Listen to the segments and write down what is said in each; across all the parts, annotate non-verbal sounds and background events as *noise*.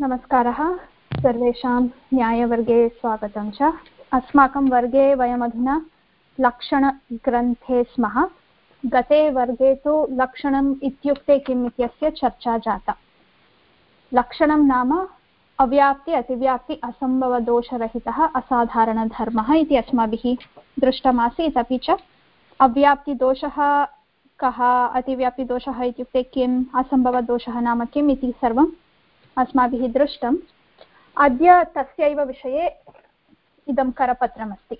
नमस्कारः। सर्वेषां न्यायवर्गे स्वागतं च। अस्माकं वर्गे वयमधुना लक्षणग्रन्थे स्मः। गते वर्गे तु लक्षणम् इत्युक्ते किम् इत्यस्य चर्चा जाता। लक्षणं नाम अव्याप्ति, अतिव्याप्ति, असम्भवदोषरहितः, असाधारणधर्मः इति अस्माभिः दृष्टमासीत्। अपि च अव्याप्तिदोषः कः, अतिव्याप्तिदोषः इत्युक्ते किम्, असम्भवदोषः नाम किम् इति सर्वम् अस्माभिः दृष्टम्। अद्य तस्यैव विषये इदं करपत्रमस्ति।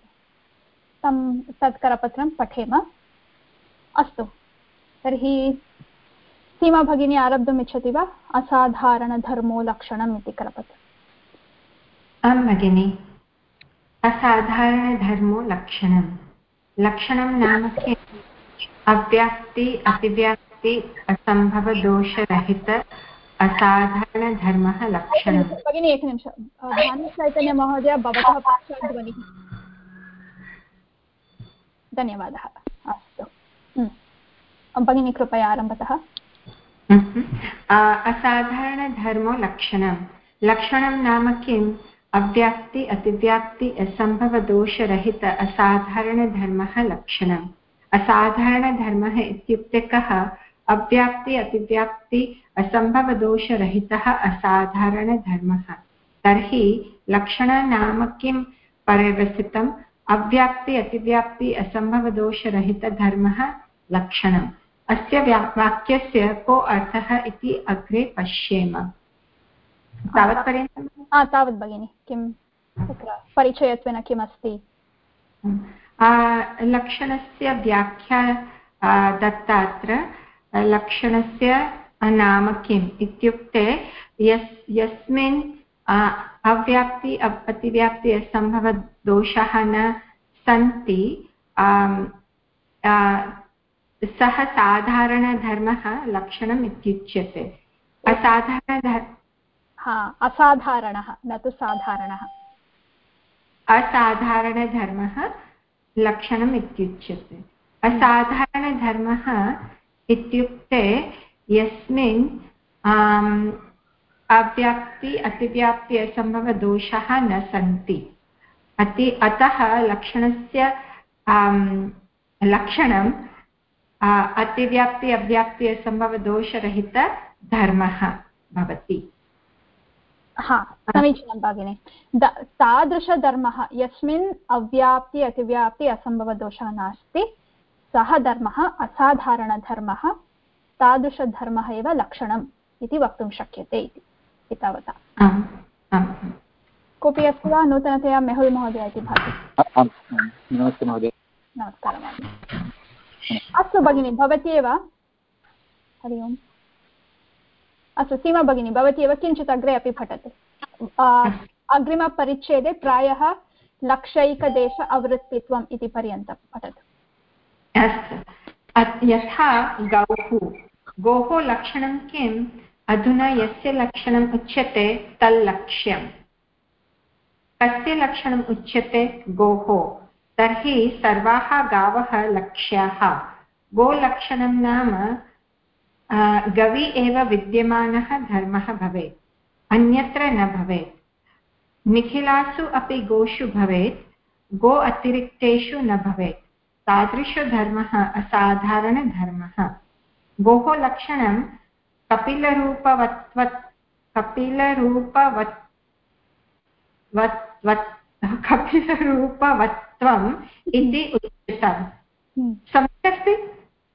तं तत् करपत्रं पठेम। अस्तु। तर्हि सीमा भगिनी आरब्धुम् इच्छति वा? असाधारणधर्मो लक्षणम् इति करपत्रम्। आं भगिनि। असाधारणधर्मो लक्षणं लक्षणं नाम अव्याप्ति, अतिव्याप्ति, असम्भवदोषरहित असाधारणधर्मः लक्षणं भगिनि एकनिमिषं भानुचैतन्यमहोदय भवतः ध्वनिः। धन्यवादः। अस्तु। भगिनी कृपया आरम्भतः। असाधारणधर्मो लक्षणं लक्षणं नाम किम्? अव्याप्ति अतिव्याप्ति असम्भवदोषरहित असाधारणधर्मः लक्षणम्। असाधारणधर्मः इत्युक्ते कः? अव्याप्ति अतिव्याप्ति असम्भवदोषरहितः असाधारणधर्मः। तर्हि लक्षण नाम किं परिरसितम् अव्याप्ति अतिव्याप्ति असम्भवदोषरहितधर्मः लक्षणम्। अस्य वाक्यस्य को अर्थः इति अग्रे पश्येम। तावत्पर्यन्तं तावत् भगिनि किं तत्र परिचयत्वेन किमस्ति? लक्षणस्य व्याख्या दत्ता अत्र लक्षणस्य नाम किम् इत्युक्ते यस् यस्मिन् अव्याप्ति अतिव्याप्ति असम्भवदोषाः न सन्ति सः साधारणधर्मः लक्षणम् इत्युच्यते। असाधारणः न तु साधारणः। असाधारणधर्मः लक्षणम् इत्युच्यते। असाधारणधर्मः इत्युक्ते यस्मिन् अव्याप्ति, अतिव्याप्ति असम्भवदोषाः न सन्ति। अति, अतः लक्षणस्य लक्षणम् अतिव्याप्ति, अव्याप्ति असम्भवदोषरहितधर्मः भवति। हा, समीचीनं भगिनि। तादृशधर्मः, यस्मिन् अव्याप्ति, अतिव्याप्ति असम्भवदोषः नास्ति। सः धर्मः असाधारणधर्मः तादृशधर्मः एव लक्षणम् इति वक्तुं शक्यते इति तावता कोऽपि अस्ति वा नूतनतया मेहुल् महोदय इति भाति? नमस्कारः अस्तु भगिनि भवती एव? हरि ओम्। अस्तु सीमा भगिनी भवती एव? किञ्चित् अग्रे अपि पठतु। अग्रिमपरिच्छेदे प्रायः लक्षैकदेश अवृत्तित्वम् इति पर्यन्तं पठतु। अस्तु। यथा गौः। गोः लक्षणं किम् अधुना यस्य लक्षणम् उच्यते तल्लक्ष्यम् कस्य लक्षणम् उच्यते गोः। तर्हि सर्वाः गावः लक्ष्याः। गोलक्षणं नाम गवि एव विद्यमानः धर्मः भवेत्। अन्यत्र न भवेत्। निखिलासु अपि गोषु भवेत्। गो अतिरिक्तेषु न भवेत्। तादृशधर्मः असाधारणधर्मः। गोः लक्षणं कपिलरूपवत्वत् कपिलरूपवत् कपिलरूपवत्वम् इति उच्यताम्। हम्म। सम्यक् अस्ति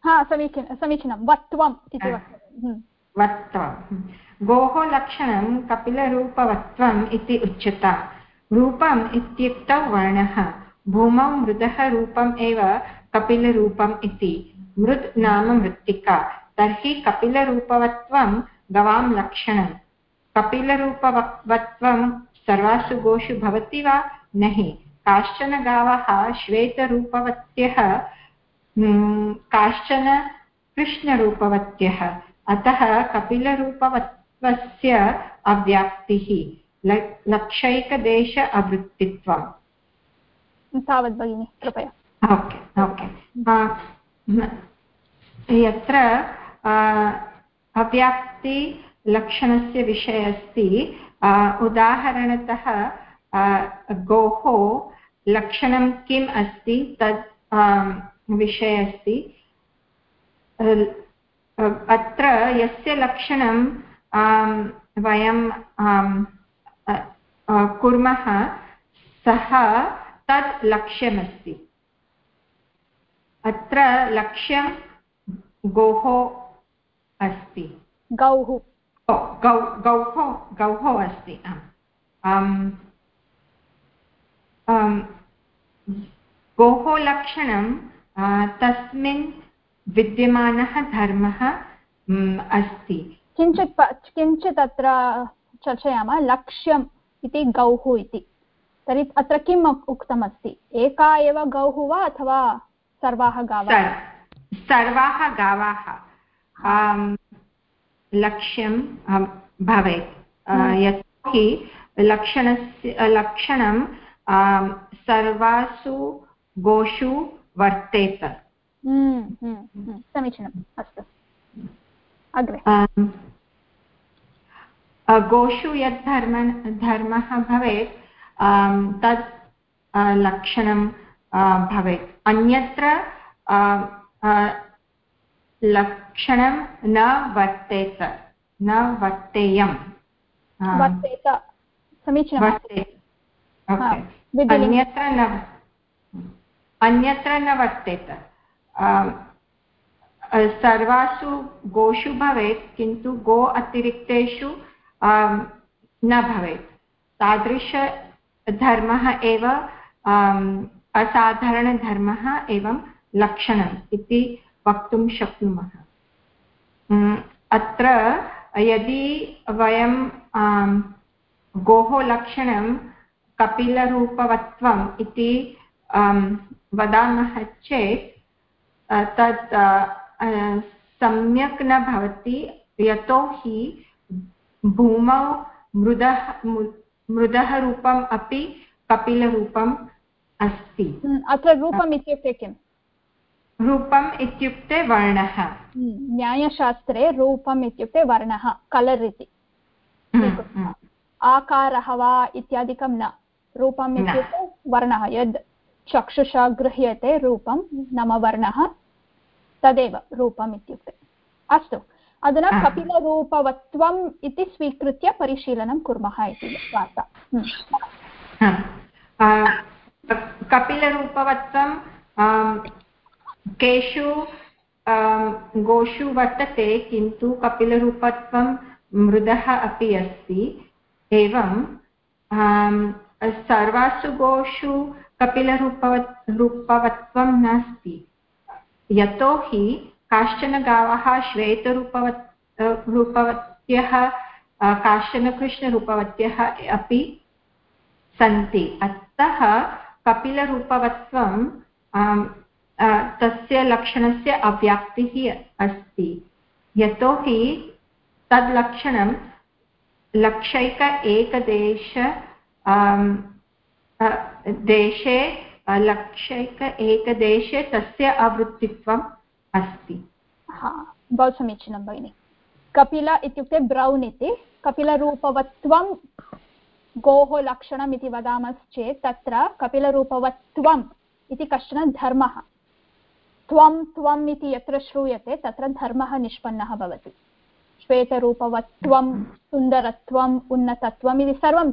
हा समीचीनं समीचीनं। वत्वम् इति हम्म। वत्वं हम्म। गोः लक्षणं कपिलरूपवत्वम् इति उच्यता रूपम् इत्युक्तौ वर्णः। भूमौ मृदः रूपम् एव कपिलरूपम् इति। मृद् नाम मृत्तिका। तर्हि कपिलरूपवत्वं गवां लक्षणं कपिलरूपवत्वं सर्वासु गोषु भवति वा नहि। काश्चन गावः श्वेतरूपवत्यः काश्चन कृष्णरूपवत्यः। अतः कपिलरूपवत्वस्य अव्याप्तिः। लक्षैकदेश अवृत्तित्वम्। तावत् भगिनि, कृपया। Okay okay. यत्र अव्याप्ति लक्षणस्य विषये अस्ति। उदाहरणतः गोः लक्षणं किम् अस्ति? तत् विषये अस्ति। अत्र यस्य लक्षणं वयं कुर्मः, सः तत् लक्ष्यमस्ति। अत्र लक्ष्यं गोः अस्ति। गौः। गौ गौः गौः अस्ति गोः लक्षणं तस्मिन् विद्यमानः धर्मः अस्ति। किञ्चित् किञ्चित् अत्र चर्चयामः लक्ष्यम् इति गौः इति। तर्हि अत्र किम् उक्तमस्ति? एका एव गौः वा अथवा सर्वाः गावः? सर्वाः गावः। लक्ष्यं भवेत्। हम्म। यतोहि लक्षणस्य लक्षणं सर्वासु गोषु वर्तेत। हम्म, हम्म, समीचीनम्। अस्तु। अग्रे। गोषु यत् धर्म धर्मः भवेत् तत् लक्षणं भवेत्। अन्यत्र लक्षणं न वर्तेत न वर्तेयं वर्तेत समीचीनं अन्यत्र न अन्यत्र न वर्तेत। सर्वासु गोषु भवेत् किन्तु गो अतिरिक्तेषु न भवेत्। तादृशधर्मः एव असाधारणधर्मः एवं लक्षणम् इति वक्तुं शक्नुमः। अत्र यदि वयं गोः लक्षणं कपिलरूपवत्वम् इति वदामः चेत् तत् सम्यक् न भवति, यतोहि भूमौ मृदः मृदः रूपम् अपि कपिलरूपम् अस्ति। अत्र रूपम् इत्युक्ते किम्? रूपम् इत्युक्ते वर्णः। न्यायशास्त्रे रूपम् इत्युक्ते वर्णः कलर् इति। आकारः वा इत्यादिकं न। रूपम् इत्युक्ते वर्णः यद् चक्षुषा गृह्यते रूपं नाम वर्णः तदेव रूपम् इत्युक्ते। अस्तु। अधुना कपिलरूपवत्वम् इति स्वीकृत्य परिशीलनं कुर्मः इति वार्ता। कपिलरूपवत्वं केषु गोषु वर्तते किन्तु कपिलरूपत्वं मृदः अपि अस्ति। एवं सर्वासु गोषु कपिलरूपवत् रूपवत्वं नास्ति। यतोहि काश्चन गावः श्वेतरूपवत् रूपवत्यः काश्चन कृष्णरूपवत्यः अपि सन्ति। अतः कपिलरूपवत्वं तस्य लक्षणस्य अव्याप्तिः अस्ति। यतोहि तद् लक्षणं लक्षैक एकदेश देशे लक्षैक एकदेशे तस्य आवृत्तित्वम् अस्ति। बहु समीचीनं भगिनि। कपिल इत्युक्ते ब्रौन् इति कपिलरूपवत्वं गोः लक्षणम् इति वदामश्चेत् तत्र कपिलरूपवत्वम् इति कश्चन धर्मः। त्वं त्वम् इति यत्र श्रूयते तत्र धर्मः निष्पन्नः भवति। श्वेतरूपवत्वं सुन्दरत्वम् उन्नतत्वम् इति सर्वं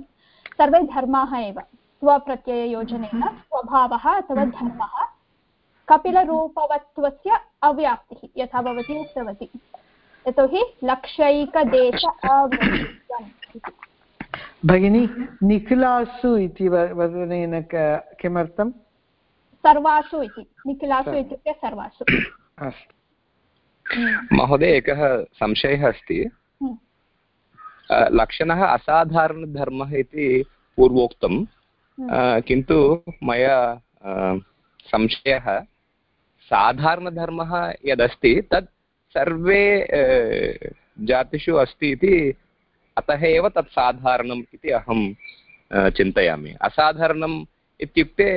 सर्वे धर्माः एव। स्वप्रत्यययोजनेन स्वभावः अथवा धर्मः कपिलरूपवत्वस्य अव्याप्तिः यथा भवती उक्तवती। यतोहि लक्षैकदेश भगिनी निखिलासु इति वदनेन किमर्थं सर्वासु इति निखिलासु इत्युक्ते सर्वासु। हम्म। महोदय एकः संशयः अस्ति। हम्म। लक्षणः असाधारणधर्मः इति पूर्वोक्तं हम्म। किन्तु मया संशयः। साधारणधर्मः यदस्ति तत् सर्वे जातिषु अस्ति इति अतः एव तत् साधारणम् इति अहं चिन्तयामि। असाधारणम् इत्युक्ते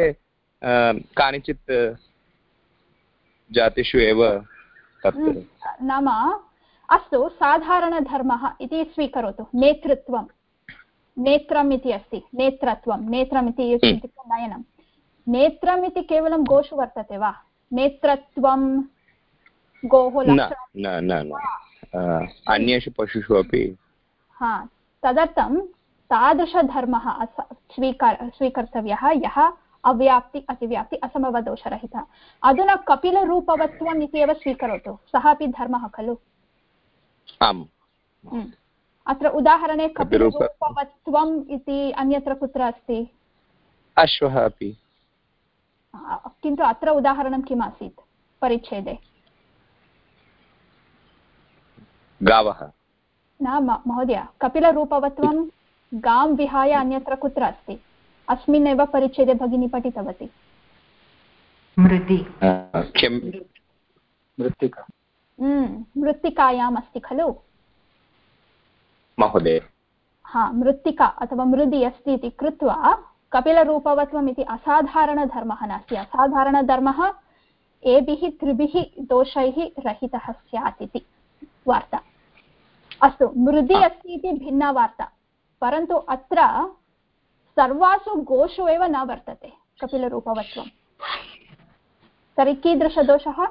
कानिचित् जातिषु एव तत् नाम अस्तु साधारणधर्मः इति स्वीकरोतु। नेतृत्वं। नेत्रम् इति अस्ति। नेत्रत्वं। नेत्रम् इति इत्युक्ते नयनं। नेत्रम् इति केवलं गोषु वर्तते वा? नेत्रत्वं गोः अन्येषु पशुषु अपि हा तदर्थं तादृशधर्मः स्वीकार स्वीकर्तव्यः यः अव्याप्ति अतिव्याप्ति असमवदोषरहितः। अधुना कपिलरूपवत्वम् इति एव स्वीकरोतु। सः अपि धर्मः खलु। आम्। अत्र उदाहरणे कपिलरूपवत्वम् इति अन्यत्र कुत्र अस्ति? अश्वः अपि। किन्तु अत्र उदाहरणं किम् आसीत् परिच्छेदे। गावः। न महोदय कपिलरूपवत्वं गां विहाय अन्यत्र कुत्र अस्ति? अस्मिन्नेव परिच्छेदे भगिनी पठितवती। मृत्तिकायाम् अस्ति खलु? महोदय। हा मृत्तिका अथवा मृदि अस्ति इति कृत्वा कपिलरूपवत्वम् इति असाधारणधर्मः नास्ति। असाधारणधर्मः एभिः त्रिभिः दोषैः रहितः स्यात् इति वार्ता। अस्तु मृदि अस्ति इति भिन्ना वार्ता। परन्तु अत्र सर्वासु गोषु एव न वर्तते कपिलरूपवत्वं। तर्हि कीदृशदोषः?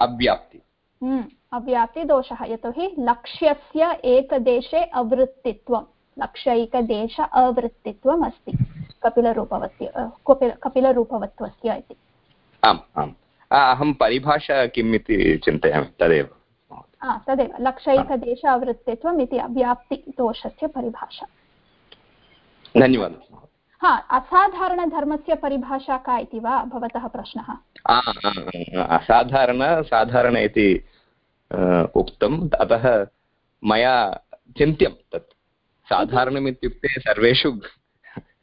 अव्याप्ति। हम्म, अव्याप्तिदोषः। यतोहि लक्ष्यस्य एकदेशे अवृत्तित्वं लक्ष्यैकदेश अवृत्तित्वम् अस्ति कपिलरूपवत्य कपिलरूपवत्वस्य इति। आम् आम्। अहं परिभाषा किम् इति चिन्तयामि तदेव। तदेव। लक्षैकदेश अवृत्तित्वम् इति अव्याप्तिदोषस्य परिभाषा। धन्यवादः। हा असाधारणधर्मस्य परिभाषा का इति वा भवतः प्रश्नः? असाधारण साधारण इति उक्तम्। अतः मया चिन्त्यं तत्। साधारणम् इत्युक्ते सर्वेषु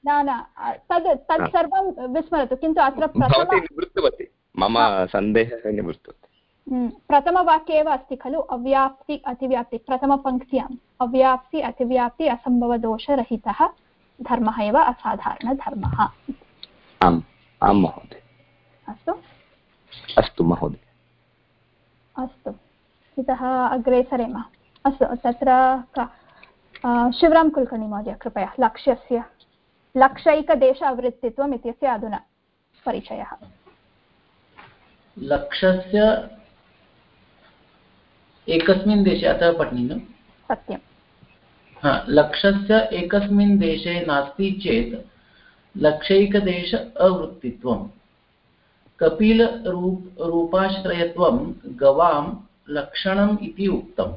न न तद् तत् सर्वं विस्मरतु किन्तु अत्र निवृत्तवती मम सन्देहः निवृत्तवती। हम्म, प्रथमवाक्ये एव अस्ति खलु अव्याप्ति अतिव्याप्ति प्रथमपङ्क्त्याम् अव्याप्ति अतिव्याप्ति असम्भवदोषरहितः धर्मः एव असाधारणधर्मः। आम् आं महोदय। अस्तु। अस्तु महोदय। अस्तु। इतः अग्रे सरेम। अस्तु तत्र शिवराम कुलकर्णी महोदय कृपया लक्ष्यस्य लक्षैकदेश अवृत्तित्वम् इत्यस्य अधुना परिचयः। लक्ष्यस्य एकस्मिन् देशे अतः पठनीयं सत्यं हा लक्ष्यस्य एकस्मिन् देशे नास्ति चेत् लक्षैकदेश अवृत्तित्वं कपिलरूप रूपाश्रयत्वं गवां लक्षणम् इति उक्तम्।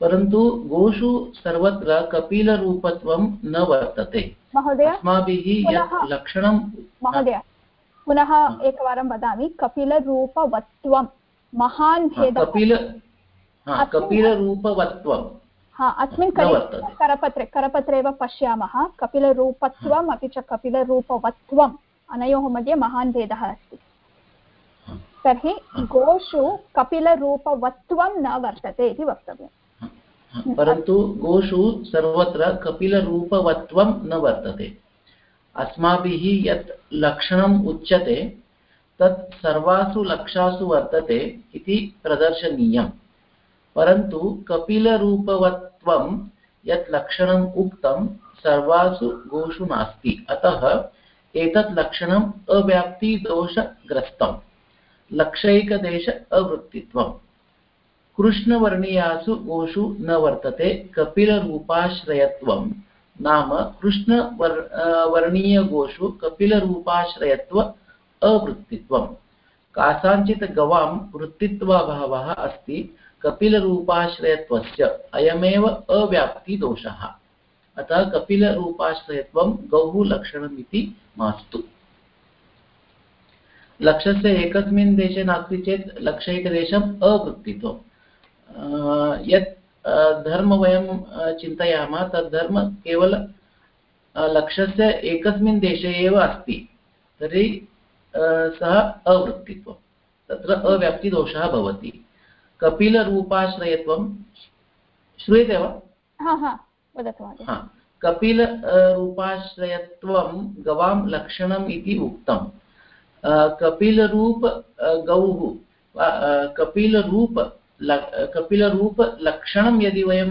परन्तु गोषु सर्वत्र कपिलरूपत्वं न वर्तते। अस्माभिः यत् लक्षणं महोदय पुनः एकवारं वदामि। कपिलरूपवत्वं महान् भेदः। कपिल कपिलरूपवत्वं हा अस्मिन् करपत्रे करपत्रे एव पश्यामः। कपिलरूपत्वम् अपि च कपिलरूपवत्वम् अनयोः मध्ये महान् भेदः अस्ति। तर्हि गोषु कपिलरूपवत्वं न वर्तते इति वक्तव्यम्। परन्तु गोषु सर्वत्र कपिलरूपवत्वं न वर्तते। अस्माभिः यत् लक्षणम् उच्यते, तत् सर्वासु लक्षासु वर्तते इति प्रदर्शनीयम्। परन्तु कपिलरूपवत्वं यत् लक्षणम् उक्तं सर्वासु गोषु नास्ति। अतः एतत् लक्षणम् अव्याप्तिदोषग्रस्तं लक्षैकदेश अवृत्तित्वम्। कृष्णवर्णीयासु गोषु न वर्तते कपिलरूपाश्रयत्वं नाम कृष्णवर् वर्णीयगोषु कपिलरूपाश्रयत्व अवृत्तित्वं कासाञ्चित् गवां वृत्तित्वाभावः अस्ति कपिलरूपाश्रयत्वस्य अयमेव अव्याप्तिदोषः। अतः कपिलरूपाश्रयत्वं गौः लक्षणमिति मास्तु। लक्षस्य एकस्मिन् देशे नास्ति चेत् लक्षैकदेशम् अवृत्तित्वम्। यत् धर्म वयं चिन्तयामः तद् धर्म केवल लक्ष्यस्य एकस्मिन् देशे एव अस्ति तर्हि सः अवृत्तित्वं तत्र अव्याप्तिदोषः भवति। कपिलरूपाश्रयत्वं श्रूयते वा? कपिलरूपाश्रयत्वं गवां लक्षणम् इति उक्तं। कपिलरूप गौः कपिलरूप कपिलरूपलक्षणं यदि वयं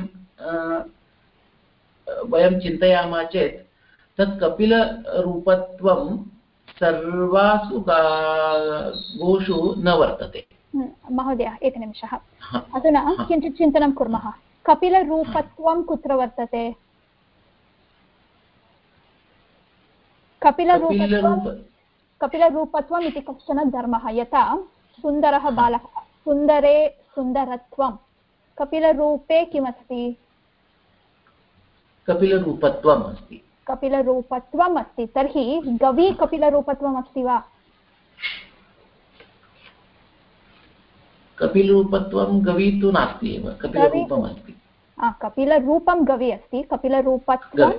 वयं चिन्तयामः चेत् तत् कपिलरूपत्वं सर्वासु गोषु न वर्तते। महोदय एकनिमिषः अधुना किञ्चित् चिन्तनं कुर्मः। कपिलरूपत्वं कुत्र वर्तते? कपिलरूपत्वं कपिलरूपत्वम् इति कश्चन धर्मः। यथा सुन्दरः बालः सुन्दरे सुन्दरत्वं। कपिलरूपे किमस्ति? कपिलरूपत्वम् अस्ति। कपिलरूपत्वम् अस्ति तर्हि गवी कपिलरूपत्वम् अस्ति वा? कपिलरूपत्वं गवी तु नास्ति एव। कपिलरूपम् अस्ति। कपिलरूपं गवी अस्ति। कपिलरूपत्वं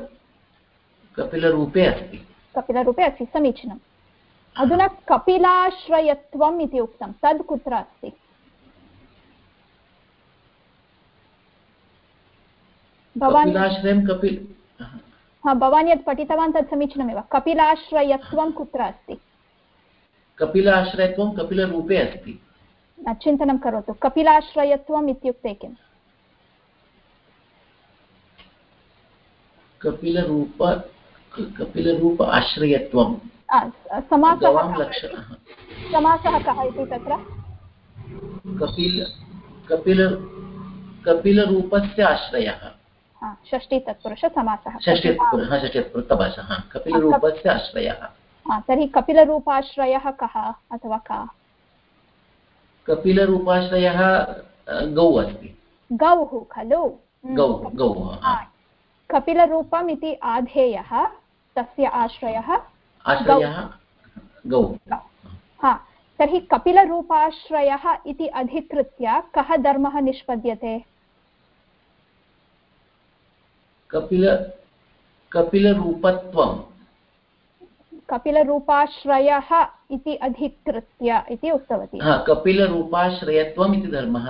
कपिलरूपे अस्ति। कपिलरूपे अस्ति। समीचीनम्। अधुना कपिलाश्रयत्वम् इति उक्तं। तद् कुत्र अस्ति? भवान् हा भवान् यत् पठितवान् तत् समीचीनमेव। कपिलाश्रयत्वं कुत्र अस्ति? कपिलाश्रयत्वं कपिलरूपे अस्ति। चिन्तनं करोतु। कपिलाश्रयत्वम् इत्युक्ते किम्? कपिलरूप कपिलरूप आश्रयत्वं समासः समासः कः इति तत्र? कपिल कपिल कपिलरूपस्य आश्रयः। षष्ठी तत्पुरुषसमासः षष्ठीतत्पुरुषः कपिलरूपस्य आश्रयः। तर्हि कपिलरूपाश्रयः कः अथवा का? कपिलरूपाश्रयः गौ अस्ति। गौः खलु? गौ गौः कपिलरूपम् इति आधेयः तस्य आश्रयः आश्रयः गौ। हा तर्हि कपिलरूपाश्रयः इति अधिकृत्य कः धर्मः निष्पद्यते? कपिल कपिलरूपत्वं कपिलरूपाश्रयः इति अधिकृत्य इति उक्तवती। हा कपिलरूपाश्रयत्वम् इति धर्मः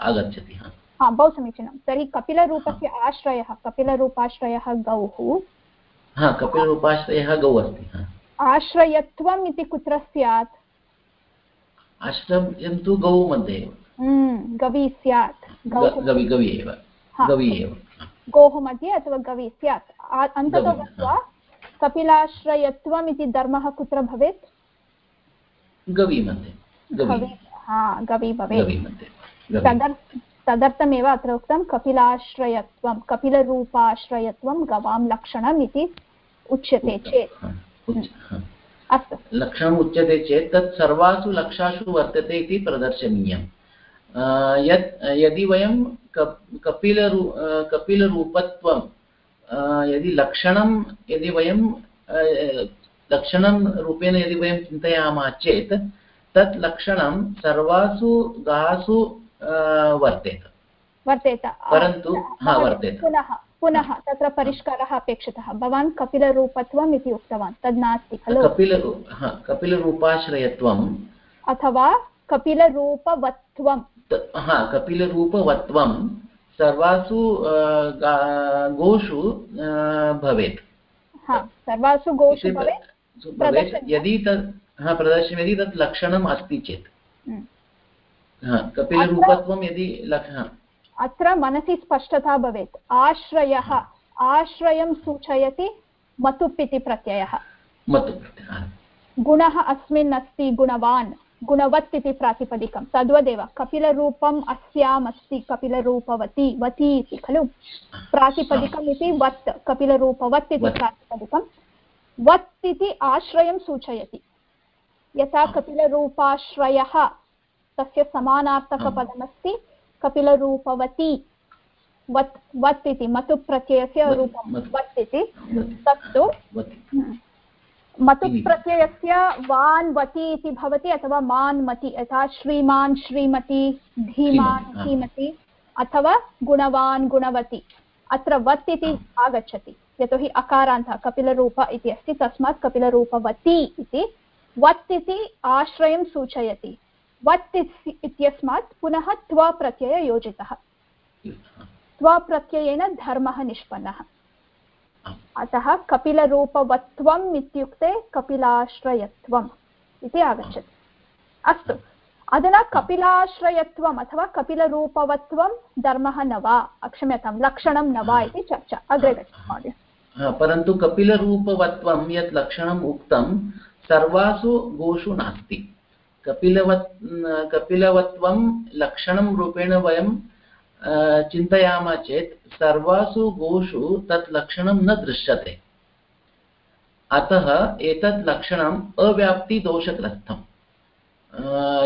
आगच्छति हा। बहु समीचीनं। तर्हि कपिलरूपस्य आश्रयः कपिलरूपाश्रयः गौः। हा कपिलरूपाश्रयः गौ अस्ति आश्रयत्वम् इति कुत्र स्यात्? आश्रयं तु गौ मध्ये एव। गवी स्यात् गवि गवि एव गवि एव गोः मध्ये अथवा गवी स्यात् अन्ततो गत्वा कपिलाश्रयत्वम् इति धर्मः कुत्र भवेत् गवी मध्ये हा गवी भवेत् तदर्थमेव अत्र उक्तं कपिलाश्रयत्वं कपिलरूपाश्रयत्वं गवां लक्षणम् इति उच्यते चेत् अस्तु लक्षणम् उच्यते चेत् तत् सर्वासु लक्षासु वर्तते इति प्रदर्शनीयम् यत् यदि वयं कपिलरू कपिलरूपत्वं यदि लक्षणं यदि वयं लक्षणं रूपेण यदि वयं चिन्तयामः चेत् तत् लक्षणं सर्वासु गासु वर्तेत। वर्तेत। परन्तु हा वर्तेत। पुनः पुनः तत्र परिष्कारः अपेक्षितः। भवान् कपिलरूपत्वम् इति उक्तवान् तद् नास्ति खलु? कपिलरू कपिलरूपाश्रयत्वम् अथवा कपिलरूपवत्वं हा कपिलरूपवत्वं सर्वासु गोषु भवेत्। सर्वासु गोषु भवेत् यदि तत् हा प्रदर्शनं यदि तत् लक्षणम् अस्ति चेत्। हम्म। कपिलरूपत्वं यदि अत्र मनसि स्पष्टता भवेत्। आश्रयः आश्रयं सूचयति मतुप् इति प्रत्ययः गुणः अस्मिन् अस्ति गुणवान्। गुणवत् इति प्रातिपदिकं। तद्वदेव कपिलरूपम् अस्याम् अस्ति कपिलरूपवती वती इति खलु? प्रातिपदिकम् इति वत् कपिलरूपवत् इति प्रातिपदिकं। वत् इति आश्रयं सूचयति। यथा कपिलरूपाश्रयः तस्य समानार्थकपदमस्ति कपिलरूपवती वत् वत् इति मतु। प्रत्ययस्य रूपं वत्। इति तत्तु मतु प्रत्ययस्य वान् वति इति भवति अथवा मान् मति यथा श्रीमान् श्रीमती धीमान् धीमति अथवा गुणवान् गुणवती। अत्र वत् इति आगच्छति। यतोहि अकारान्तः कपिलरूप इति अस्ति तस्मात् कपिलरूपवती इति वत् इति आश्रयं सूचयति। वत् इत्यस्मात् पुनः त्वप्रत्ययः योजितः त्वप्रत्ययेन धर्मः निष्पन्नः। अतः कपिलरूपवत्वम् इत्युक्ते कपिलाश्रयत्वम् इति आगच्छति। अस्तु, अधुना कपिलाश्रयत्वम् अथवा कपिलरूपवत्वं धर्मः न वा क्षम्यतां लक्षणं न वा इति चर्चा। अग्रे गच्छति, महोदय। परन्तु कपिलरूपवत्वं यत् लक्षणम् उक्तं, सर्वासु गोषु नास्ति। कपिलवत् कपिलवत्वं लक्षणं रूपेण वयं चिन्तयामः चेत् सर्वासु गोषु तत् लक्षणं न दृश्यते। अतः एतत् लक्षणम् अव्याप्तिदोषग्रस्तम्।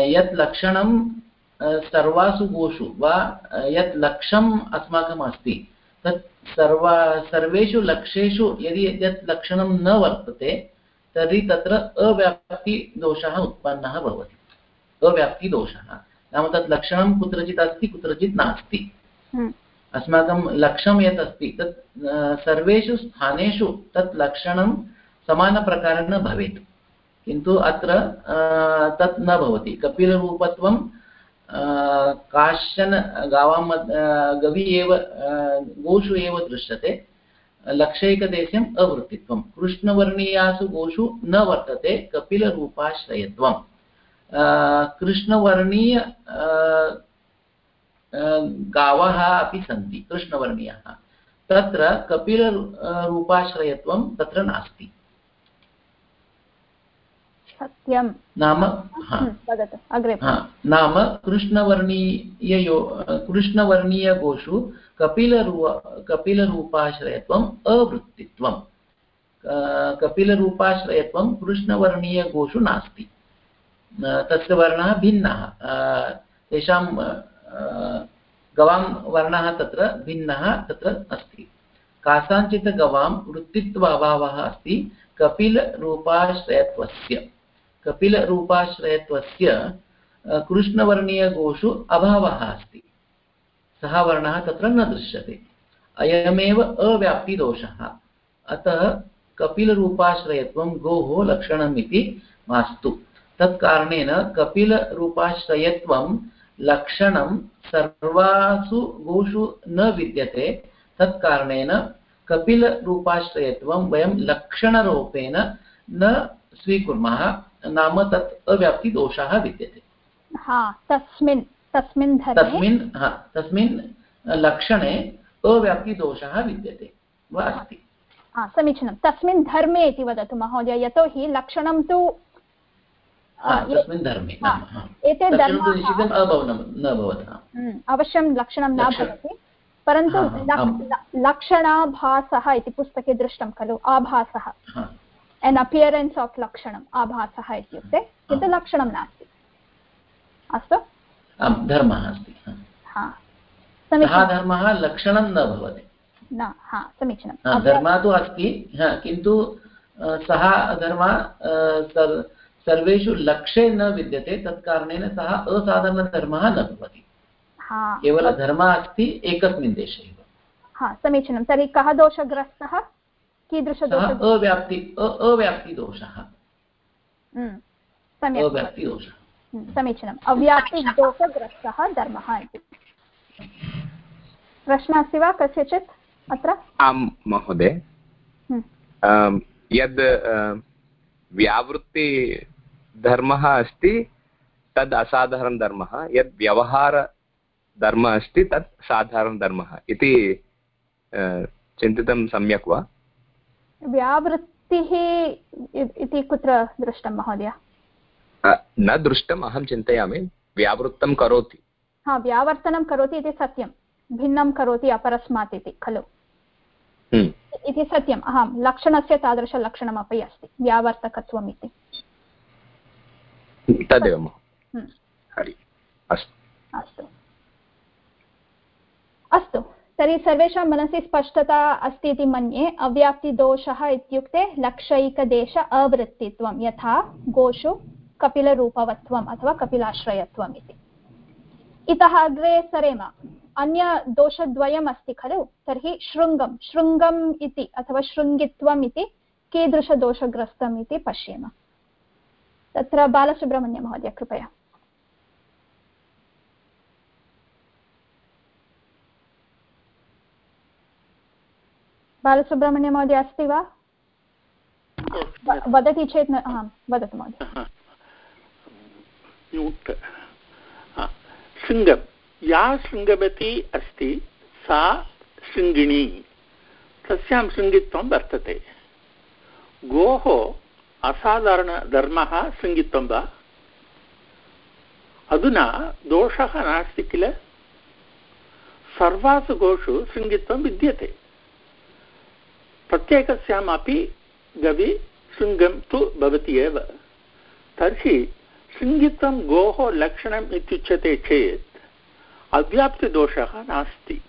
यत् लक्षणं सर्वासु गोषु वा यत् लक्ष्यम् अस्माकम् अस्ति तत् सर्वा, सर्वेषु लक्ष्येषु यदि यत् लक्षणं न वर्तते, तर्हि तत्र अव्याप्तिदोषः उत्पन्नः भवति। अव्याप्तिदोषः। नाम तत् लक्षणं कुत्रचित् अस्ति कुत्रचित् नास्ति। हम्म। अस्माकं लक्ष्यं यत् अस्ति तत् सर्वेषु स्थानेषु तत् लक्षणं समानप्रकारेण भवेत्। किन्तु अत्र तत् न भवति। कपिलरूपत्वं काश्चन गावां गवि एव गोषु एव दृश्यते। लक्षैकदेशम् अवृत्तित्वं। कृष्णवर्णीयासु गोषु न वर्तते कपिलरूपाश्रयत्वं कृष्णवर्णीय गावः अपि सन्ति कृष्णवर्णीयाः। तत्र कपिलरूपाश्रयत्वं तत्र नास्ति। सत्यं नाम अग्रे नाम कृष्णवर्णीययो कृष्णवर्णीयगोषु कपिलरू कपिलरूपाश्रयत्वम् अवृत्तित्वं कपिलरूपाश्रयत्वं कृष्णवर्णीयगोषु नास्ति। तस्य वर्णः भिन्नः। तेषां गवां वर्णः तत्र भिन्नः, तत्र अस्ति। कासाञ्चित् गवां वृत्तित्व अभावः अस्ति। कपिलरूपाश्रयत्वस्य। कपिलरूपाश्रयत्वस्य कृष्णवर्णीयगोषु अभावः अस्ति। सः वर्णः तत्र न दृश्यते। अयमेव अव्याप्तिदोषः। अतः कपिलरूपाश्रयत्वं गोः लक्षणम् इति मास्तु। तत्कारणेन कपिलरूपाश्रयत्वं लक्षणं सर्वासु गोषु न विद्यते तत्कारणेन कपिलरूपाश्रयत्वं वयं लक्षणरूपेण न स्वीकुर्मः नाम तत् अव्याप्तिदोषः विद्यते। तस्मिन् तस्मिन् तस्मिन् तस्मिन् लक्षणे अव्याप्तिदोषः विद्यते वा अस्ति। समीचीनं। तस्मिन् धर्मे इति वदतु महोदय यतोहि लक्षणं तु तस्मिन् धर्मे एते अवश्यं लक्षणं न भवति परन्तु लक्षणाभासः इति पुस्तके दृष्टं खलु आभासः। एन् अपियरेन्स् आफ् लक्षणम् आभासः इत्युक्ते किन्तु लक्षणं नास्ति। अस्तु? धर्मः अस्ति धर्मः लक्षणं न भवति। न हा समीचीनं धर्मः तु अस्ति किन्तु सः धर्मः सर्वेषु लक्ष्ये न विद्यते तत्कारणेन सः असाधारणधर्मः न भवति। केवलधर्मः अस्ति एकस्मिन् देशे एव। हा समीचीनं। तर्हि कः दोषग्रस्तः? कीदृशदोषः अव्याप्ति अव्याप्तिदोषः अव्याप्तिदोषः समीचीनम्। अव्याप्तिदोषग्रस्तः धर्मः इति। प्रश्नः अस्ति वा कस्यचित् अत्र? आं महोदय। यद् व्यावृत्तिधर्मः अस्ति तद् असाधारणधर्मः यद् व्यवहारधर्मः अस्ति तत् साधारणधर्मः इति चिन्तितं सम्यक् वा? व्यावृत्तिः इति कुत्र दृष्टं महोदय? न दृष्टम् अहं चिन्तयामि व्यावृत्तं करोति। हा व्यावर्तनं करोति इति सत्यं भिन्नं करोति अपरस्मात् इति खलु। हम्म। इति सत्यम् अहं लक्षणस्य तादृशलक्षणमपि अस्ति व्यावर्तकत्वम् इति। तदेव हम्म। अस्तु। अस्तु। तर्हि सर्वेषां मनसि स्पष्टता अस्ति इति मन्ये अव्याप्तिदोषः इत्युक्ते लक्षैकदेश अवृत्तित्वं यथा गोषु कपिलरूपवत्वम् अथवा कपिलाश्रयत्वम् इति। इतः अग्रे सरेम अन्यदोषद्वयम् अस्ति खलु? तर्हि शृङ्गं शृङ्गम् इति अथवा शृङ्गित्वम् इति कीदृशदोषग्रस्तम् इति पश्येम। तत्र बालसुब्रह्मण्यमहोदय कृपया। बालसुब्रह्मण्यमहोदय अस्ति वा? वदति चेत् आम् वदतु महोदय। शृङ्गं या शृङ्गवती अस्ति सा शृङ्गिणी। तस्यां शृङ्गित्वं वर्तते। गोः असाधारणधर्मः शृङ्गित्वं वा? अधुना दोषः नास्ति किल? सर्वासु गोषु शृङ्गित्वं विद्यते। प्रत्येकस्यामपि गवि शृङ्गं तु भवति एव। तर्हि शृङ्गित्वं गोः लक्षणम् इत्युच्यते चेत् अव्याप्तिदोषः नास्ति।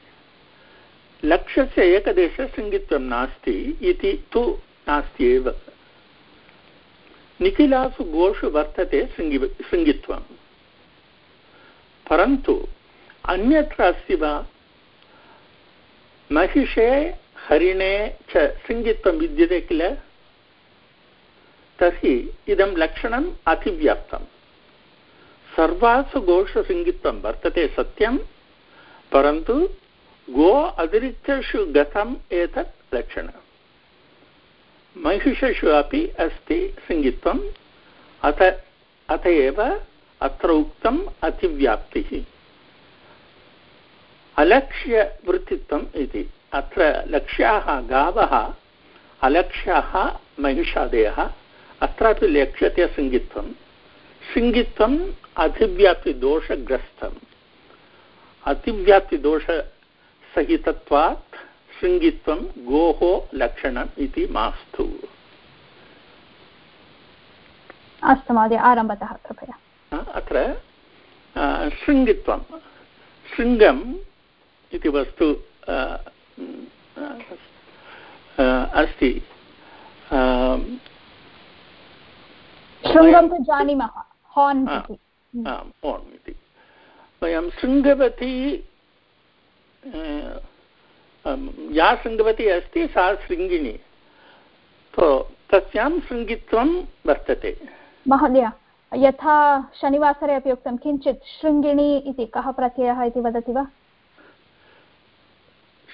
लक्ष्यस्य एकदेशशृङ्गित्वं नास्ति इति तु नास्ति एव। निखिलासु गोषु वर्तते शृङ्गि शृङ्गित्वं। परन्तु अन्यत्र अस्ति वा? महिषे, हरिणे च शृङ्गित्वं विद्यते किल? तर्हि इदं लक्षणम् अतिव्याप्तं सर्वासु गोषशृङ्गित्वं वर्तते सत्यं परन्तु गो अतिरिक्तेषु गतम् एतत् लक्षणम्। महिषषु अपि अस्ति सिङ्गित्वम् अत अत एव अत्र उक्तम् अतिव्याप्तिः। अलक्ष्यवृत्तित्वम् इति। अत्र लक्ष्याः गावः, अलक्ष्याः महिषादयः। अत्रापि लक्ष्यते सिङ्गित्वं सिङ्गित्वम् अतिव्याप्तिदोषग्रस्तम्। अतिव्याप्तिदोषसहितत्वात् शृङ्गित्वं गोः लक्षणम् इति मास्तु। अस्तु महोदय आरम्भतः कृपया। अत्र शृङ्गित्वं। शृङ्गम् इति वस्तु अस्ति। शृङ्गं तु जानीमः हार्न् इति। वयं शृङ्गवती या शृङ्गवती अस्ति सा शृङ्गिणी। तो तस्यां शृङ्गित्वं वर्तते। महोदय यथा शनिवासरे अपि उक्तं किञ्चित् शृङ्गिणी इति कः प्रत्ययः इति वदति वा?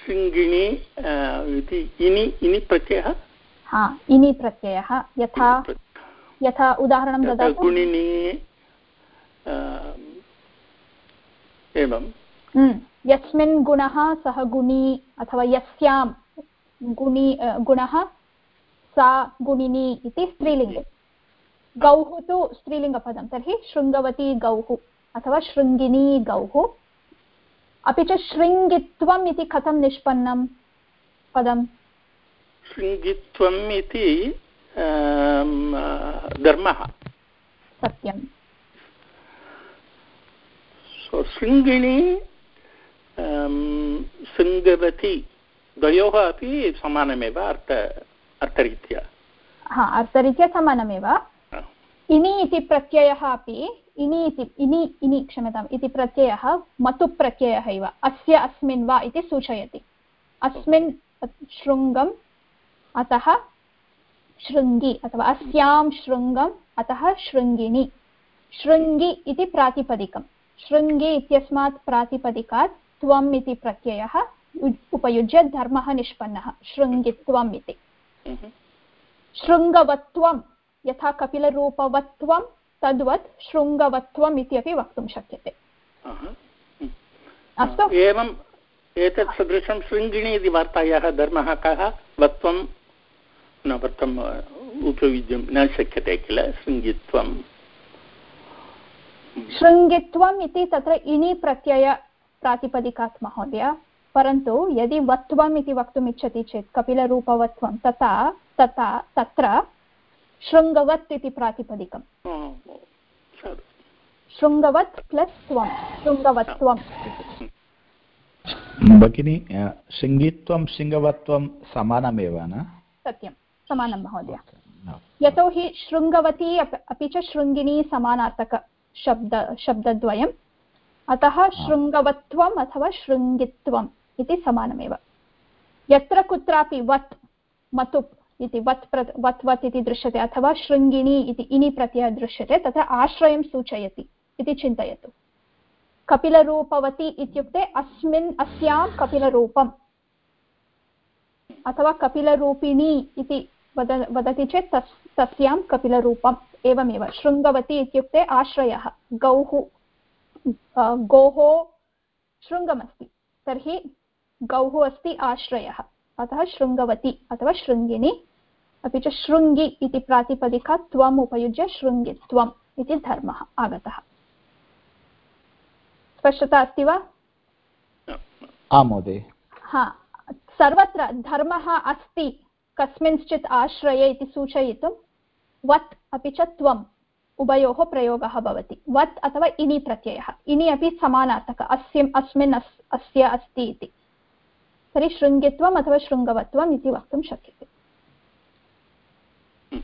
शृङ्गिणी इति इनि इनि प्रत्ययः? हा इनि प्रत्ययः। यथा यथा उदाहरणं ददातु। गुणिनी एवं। हम्म। यस्मिन् गुणः सः गुणी अथवा यस्यां गुणी गुणः सा गुणिनी इति स्त्रीलिङ्गे। गौः तु स्त्रीलिङ्गपदं तर्हि शृङ्गवती गौः अथवा शृङ्गिनी गौः। अपि च शृङ्गित्वम् इति कथं निष्पन्नं पदं? शृङ्गित्वम् इति धर्मः। सत्यं शृङ्गिणी शृङ्गवती द्वयोः अपि समानमेव अर्थ अर्थरीत्या। हा अर्थरीत्या समानमेव। इनि इति प्रत्ययः अपि इनि इति इनि इनि क्षम्यताम् इति प्रत्ययः मतुप्रत्ययः इव। अस्य अस्मिन् वा इति सूचयति। अस्मिन् शृङ्गम् अतः शृङ्गी अथवा अस्यां शृङ्गम् अतः शृङ्गिणी। शृङ्गी इति प्रातिपदिकं शृङ्गी इत्यस्मात् प्रातिपदिकात् त्वम् इति प्रत्ययः उपयुज्य धर्मः निष्पन्नः। शृङ्गित्वम् इति। शृङ्गवत्वं यथा कपिलरूपवत्वं तद्वत् शृङ्गवत्वम् इति अपि वक्तुं शक्यते। अस्तु। एवम् एतत् सदृशं शृङ्गिणी इति वार्तायाः धर्मः कः? वत्वं न वत्वम् उपयुज्य न शक्यते किल? शृङ्गित्वं शृङ्गित्वम् इति तत्र इणि प्रत्यय प्रातिपदिकात् महोदय परन्तु यदि वत्वम् इति वक्तुम् इच्छति चेत् कपिलरूपवत्वं तथा तथा तत्र शृङ्गवत् इति प्रातिपदिकम्। शृङ्गवत् प्लस् त्वं शृङ्गवत्वं भगिनि शृङ्गित्वं शृङ्गवत्वं समानमेव न? सत्यं समानं महोदय। यतोहि शृङ्गवती अपि च शृङ्गिणी समानार्थकशब्द शब्दद्वयं अतः शृङ्गवत्वम् अथवा शृङ्गित्वम् इति समानमेव। यत्र कुत्रापि वत्, मतुप् इति, वत् प्र वत् वत् इति दृश्यते अथवा शृङ्गिणी इति, इनि प्रत्ययः दृश्यते, तत्र आश्रयं सूचयति इति चिन्तयतु। कपिलरूपवती इत्युक्ते अस्मिन्, अस्यां कपिलरूपम् अथवा कपिलरूपिणी इति वद, वदति चेत् तस्, तस्यां कपिलरूपम् एवमेव। शृङ्गवती इत्युक्ते आश्रयः, गौः गोः शृङ्गमस्ति। तर्हि गौः अस्ति आश्रयः। अतः शृङ्गवती अथवा शृङ्गिणी अपि च शृङ्गि इति प्रातिपदिका त्वम् उपयुज्य शृङ्गित्वम् इति धर्मः आगतः। स्पष्टता अस्ति वा? आं महोदय। हा सर्वत्र धर्मः अस्ति कस्मिंश्चित् आश्रये इति सूचयितुं वत् अपि च त्वम् उभयोः प्रयोगः भवति। वत् अथवा इनि प्रत्ययः। इनि अपि समानार्थक। अस्य अस्मिन् अस् अस्य अस्ति इति। तर्हि शृङ्गित्वम् अथवा शृङ्गवत्वम् इति वक्तुं शक्यते।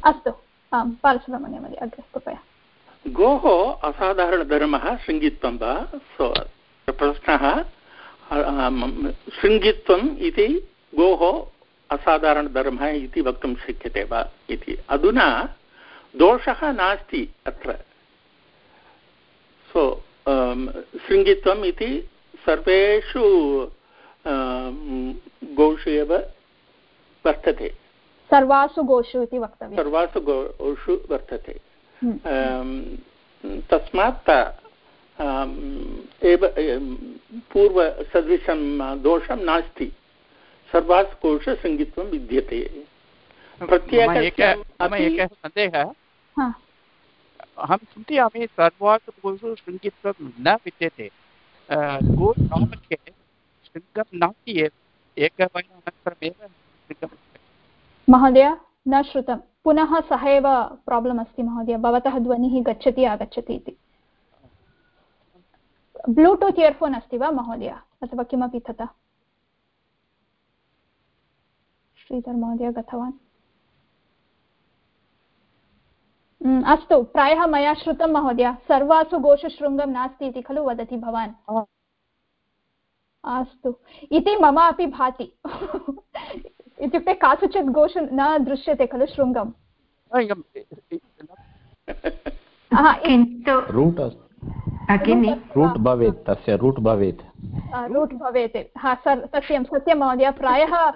अस्तु। आं बालसुब्रह्मण्यमहोदय अग्रे कृपया। गोः असाधारणधर्मः शृङ्गित्वं वा? प्रश्नः। शृङ्गित्वम् इति गोः असाधारणधर्मः इति वक्तुं शक्यते वा इति। अधुना दोषः नास्ति अत्र। सो शृङ्गित्वम् इति सर्वेषु गोषु एव वर्तते। सर्वासु गोषु इति वक्तव्यं सर्वासु गोषु वर्तते। हम्म। तस्मात् एव पूर्वसदृशं दोषं नास्ति। सर्वासु कोषु सङ्गीत्वं विद्यते। एकः सन्देहः। अहं चिन्तयामि सर्वासु शृङ्गित्वं न विद्यते गोमध्ये शृङ्गं नास्ति एकवर्णानन्तरमेव शृङ्गं महोदय न श्रुतं। पुनः सः एव प्राब्लम् अस्ति महोदय। भवतः ध्वनिः गच्छति आगच्छति इति। ब्लूटूत् इयर्फोन् अस्ति वा महोदय? अथवा किमपि तथा? श्रीधर् महोदय गतवान्। अस्तु प्रायः मया श्रुतं महोदय. सर्वासु गोषु शृङ्गं नास्ति इति खलु वदति भवान्? अस्तु. इति मम अपि भाति. इत्युक्ते कासुचित् गोषु न दृश्यते खलु शृङ्गम्. रूट् भवेत् तस्य रूट् भवेत्. रूट् भवेत्. हा सत्यं सत्यं महोदय. प्रायः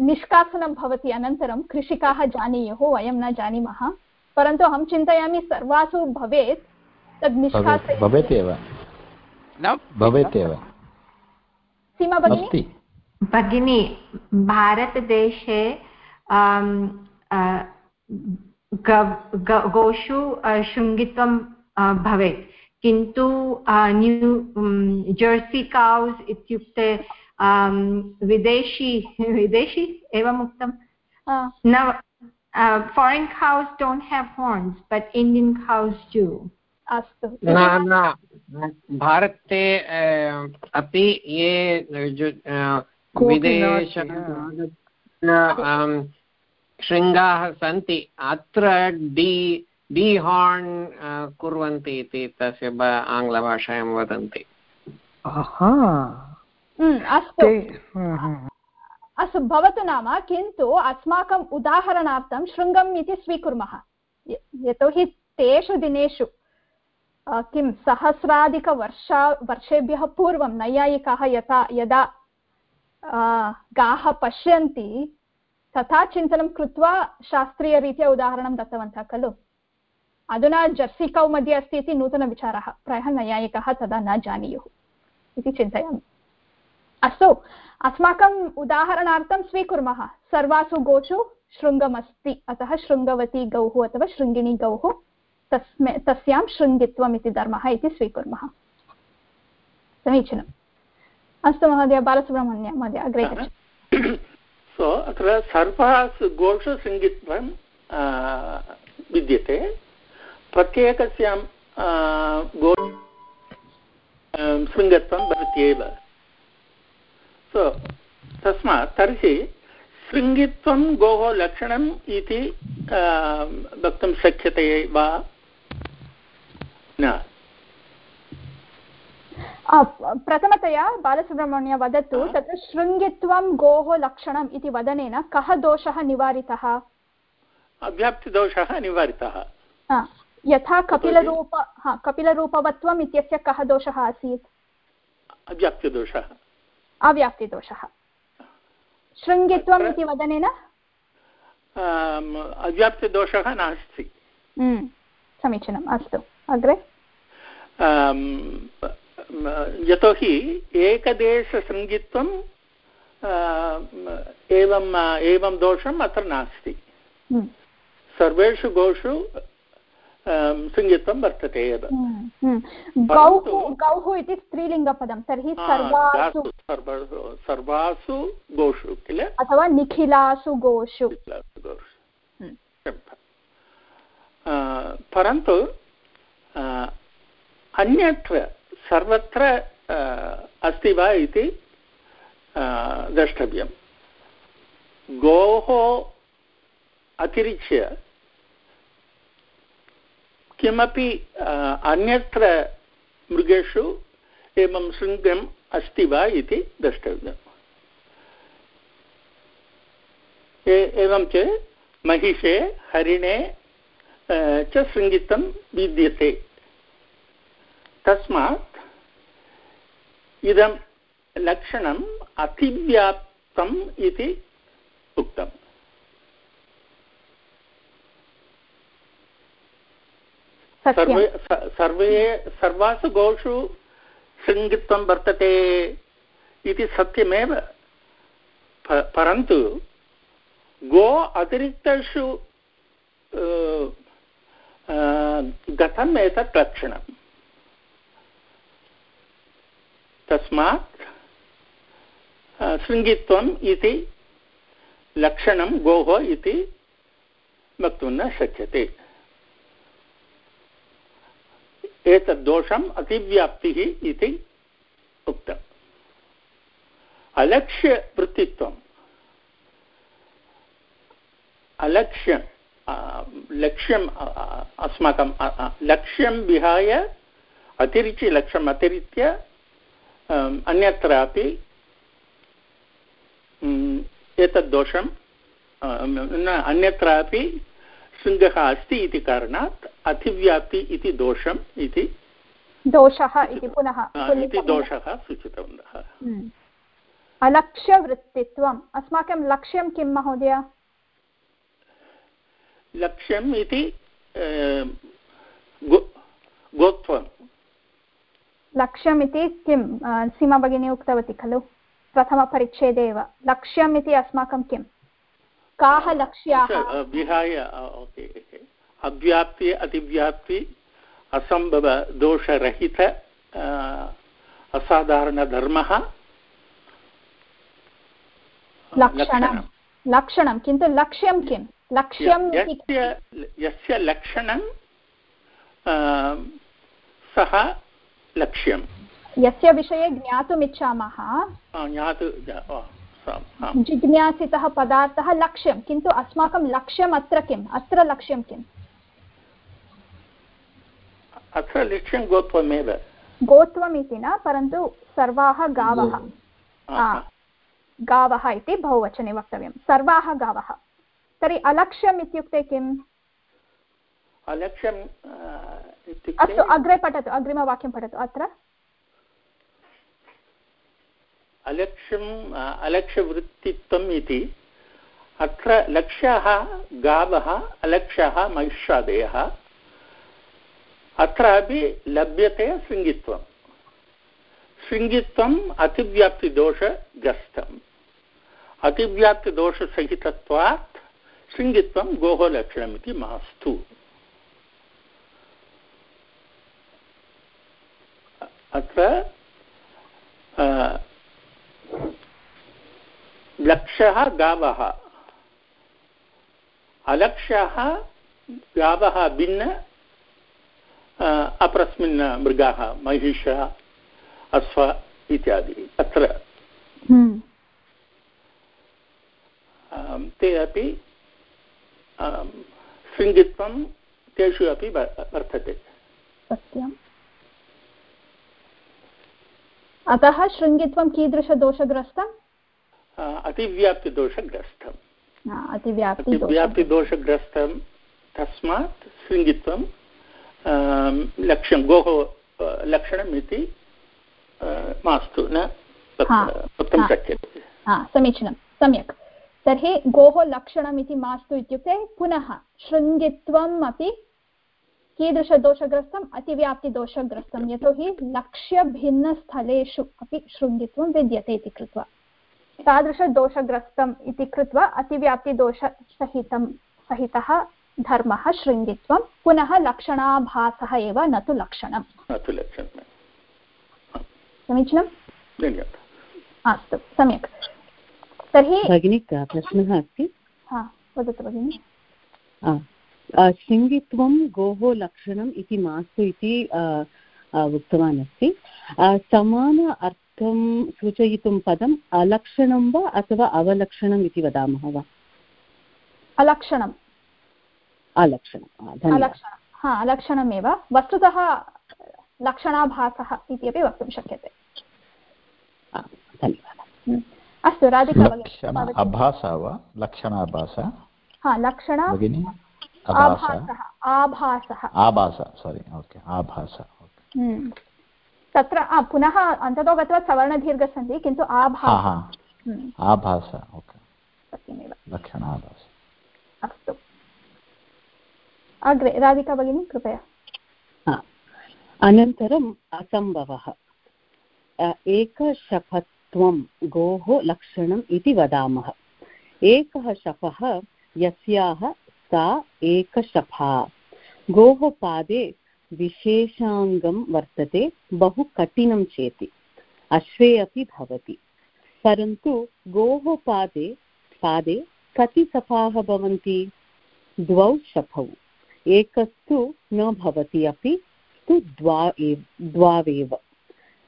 निष्कासनं भवति अनन्तरं कृषिकाः जानीयुः वयं न जानीमः. परन्तु अहं चिन्तयामि सर्वासु भवेत् तद् निष्कास भवेत् एव भवेत् एव सीमा भगिनी? भगिनी भारतदेशे गोषु शृङ्गित्वं भवेत्। किन्तु न्यू जर्सी काव्स् इत्युक्ते विदेशी विदेशी एवम् उक्तं न foreign cows don't have horns but Indian cows too अस्तु। भारते अपि ये विदेश शृङ्गाः सन्ति अत्र डि डि हार्न् कुर्वन्ति इति तस्य आङ्ग्लभाषायां वदन्ति। अस्तु। अस्तु भवतु नाम, किन्तु अस्माकम् उदाहरणार्थं शृङ्गम् इति स्वीकुर्मः। यतोहि तेषु दिनेषु किं सहस्राधिकवर्षा वर्षेभ्यः पूर्वं नैयायिकाः यथा, यदा गाः पश्यन्ति, तथा चिन्तनं कृत्वा शास्त्रीयरीत्या उदाहरणं दत्तवन्तः, खलु? अधुना जर्सिकौ मध्ये अस्ति इति नूतनविचारः, प्रायः नैयायिकाः तदा न जानीयुः, इति चिन्तयामि। अस्तु, अस्माकम् उदाहरणार्थं स्वीकुर्मः। सर्वासु गोषु शृङ्गमस्ति, अतः शृङ्गवती गौः अथवा शृङ्गिणी गौः तस्मै, तस्यां शृङ्गित्वम् इति धर्मः इति स्वीकुर्मः। समीचीनम्। अस्तु महोदय, बालसुब्रह्मण्य, महोदय, अग्रे सो *coughs* अत्र सर्वासु गोषु शृङ्गित्वं विद्यते। प्रत्येकस्यां गो शृङ्गत्वं भवत्येव। सो। तस्मात् तर्हि शृङ्गित्वं गोः लक्षणम् इति वक्तुं शक्यते वा? न। प्रथमतया बालसुब्रह्मण्य वदतु तत्र शृङ्गित्वं गोः लक्षणम् इति वदनेन कः दोषः निवारितः? अव्याप्तिदोषः निवारितः। यथा कपिलरूप हा कपिलरूपवत्वम् इत्यस्य कः दोषः आसीत्? अव्याप्तिदोषः। अव्याप्तिदोषः। शृङ्गित्वम् इति वदनेन? अव्याप्तिदोषः नास्ति। हम्म, समीचीनम् अस्तु। अग्रे? यतोहि एकदेशसङ्गीत्वं एवम् एवं दोषम् अत्र नास्ति। हम्म। सर्वेषु गोषु सङ्गीतं वर्तते एव। हम्म, गौः इति स्त्रीलिङ्गपदं तर्हि सर्वासु गोषु किल? अथवा निखिलासु गोषु। परन्तु अन्यत्र सर्वत्र अस्ति वा इति द्रष्टव्यं। गोः अतिरिच्य किमपि अन्यत्र मृगेषु एवं शृङ्गम् अस्ति वा इति द्रष्टव्यम्। एवं च महिषे, हरिणे च शृङ्गितं विद्यते। तस्मात् इदं लक्षणम् अतिव्याप्तम् इति उक्तम्। सर्वे सर्वे, सर्वासु गोषु शृङ्गित्वं वर्तते इति सत्यमेव। परन्तु गो अतिरिक्तेषु गतम् एतत् लक्षणम्? तस्मात् शृङ्गित्वम् इति लक्षणं गोः इति वक्तुं न शक्यते। एतद्दोषम् अतिव्याप्तिः इति उक्तम् अलक्ष्यवृत्तित्वम् अलक्ष्यं लक्ष्यम् अस्माकं लक्ष्यं विहाय अतिरिच्य, लक्ष्यम् अतिरिच्य अन्यत्रापि एतद्दोषं अन्यत्रापि शृङ्गः अस्ति इति कारणात् अतिव्याप्ति इति दोषम् इति दोषः इति पुनः इति दोषः सूचितवन्तः। हम्म। अलक्ष्यवृत्तित्वम्। अस्माकं लक्ष्यं किं महोदय? लक्ष्यम् इति गोत्वं लक्ष्यमिति किं? सीमा भगिनी उक्तवती खलु? प्रथमपरिच्छेदे एव। लक्ष्यम् इति अस्माकं किम्? काः लक्ष्याः? विहाय ओके अव्याप्ति अतिव्याप्ति असम्भवदोषरहित असाधारणधर्मः लक्षणं। लक्षणं. किन्तु लक्ष्यं किं? लक्ष्यं यस्य लक्षणं सः लक्ष्यं यस्य विषये ज्ञातुमिच्छामः। ज्ञातु जिज्ञासितः पदार्थः लक्ष्यं किन्तु अस्माकं लक्ष्यम् अत्र किम्? अत्र लक्ष्यं किम्? अत्र लक्ष्यं गोत्वमेव। गोत्वम् इति न परन्तु सर्वाः गावः। गावः इति बहुवचने वक्तव्यं। सर्वाः गावः। तर्हि अलक्ष्यम् इत्युक्ते किम्? अलक्ष्यम् अस्तु अग्रे पठतु अग्रिमवाक्यं पठतु अत्र। अलक्ष्यम् अलक्ष्यवृत्तित्वम् इति, अत्र लक्ष्यः गावः, अलक्ष्यः महिषादयः अत्रापि लभ्यते शृङ्गित्वं। शृङ्गित्वम् अतिव्याप्तिदोषग्रस्तम्। अतिव्याप्तिदोषसहितत्वात् शृङ्गित्वं गोः लक्षणमिति मास्तु। अत्र लक्षः गावः। अलक्ष्यः गावः भिन्न अपरस्मिन् मृगाः महिषः अश्व इत्यादि अत्र। हम्म। ते अपि शृङ्गित्वं तेषु अपि वर्तते। सत्यम्। अतः शृङ्गित्वं कीदृशदोषग्रस्तम्? अतिव्याप्तिदोषग्रस्तम्। अतिव्याप्तिदोषग्रस्तं तस्मात् शृङ्गित्वं लक्ष्यं गोः लक्षणम् इति मास्तु न वक्तुं शक्यते। समीचीनं सम्यक्। तर्हि गोः लक्षणम् इति मास्तु इत्युक्ते पुनः शृङ्गित्वम् अपि कीदृशदोषग्रस्तम् अतिव्याप्तिदोषग्रस्तं यतोहि लक्ष्यभिन्नस्थलेषु अपि शृङ्गित्वं विद्यते इति कृत्वा। तादृशदोषग्रस्तम् इति कृत्वा अतिव्याप्तिदोषसहितं सहितः धर्मः शृङ्गित्वं पुनः लक्षणाभासः एव न तु लक्षणं समीचीनम् अस्तु सम्यक्। तर्हि भगिनी प्रश्नः अस्ति? वदतु भगिनि। शृङ्गित्वं गोः लक्षणम् इति मास्तु इति उक्तवान् अस्ति। समान अर्थं सूचयितुं पदम् अलक्षणं वा अथवा अवलक्षणम् इति वदामः वा? अलक्षणम्। अलक्षणम् हा अलक्षणमेव। वस्तुतः लक्षणाभासः इति अपि वक्तुं शक्यते। धन्यवादः। अस्तु राधिका आभासः वा? लक्षणाभासः? हा लक्षण भगिनी आभासः आभासः। सोरि ओके आभासः हम्म। तत्र पुनः अन्ततो गत्वा सवर्णदीर्घः किन्तु आभासः हम्म। आभासः ओके। सत्यमेव। लक्षणाभासः अस्तु। अग्रे राधिका भगिनी कृपया। अनन्तरम् असम्भवः। एकशपत्वं गोः लक्षणम् इति वदामः। एकः शपः यस्याः सा एकशफा गोः पादे विशेषाङ्गं वर्तते, बहु कठिनं चेति। अश्वे अपि भवति। परन्तु गोः पादे पादे कति सफाः भवन्ति? द्वौ शफौ एकस्तु न भवति अपि, तु द्वा एव द्वावेव।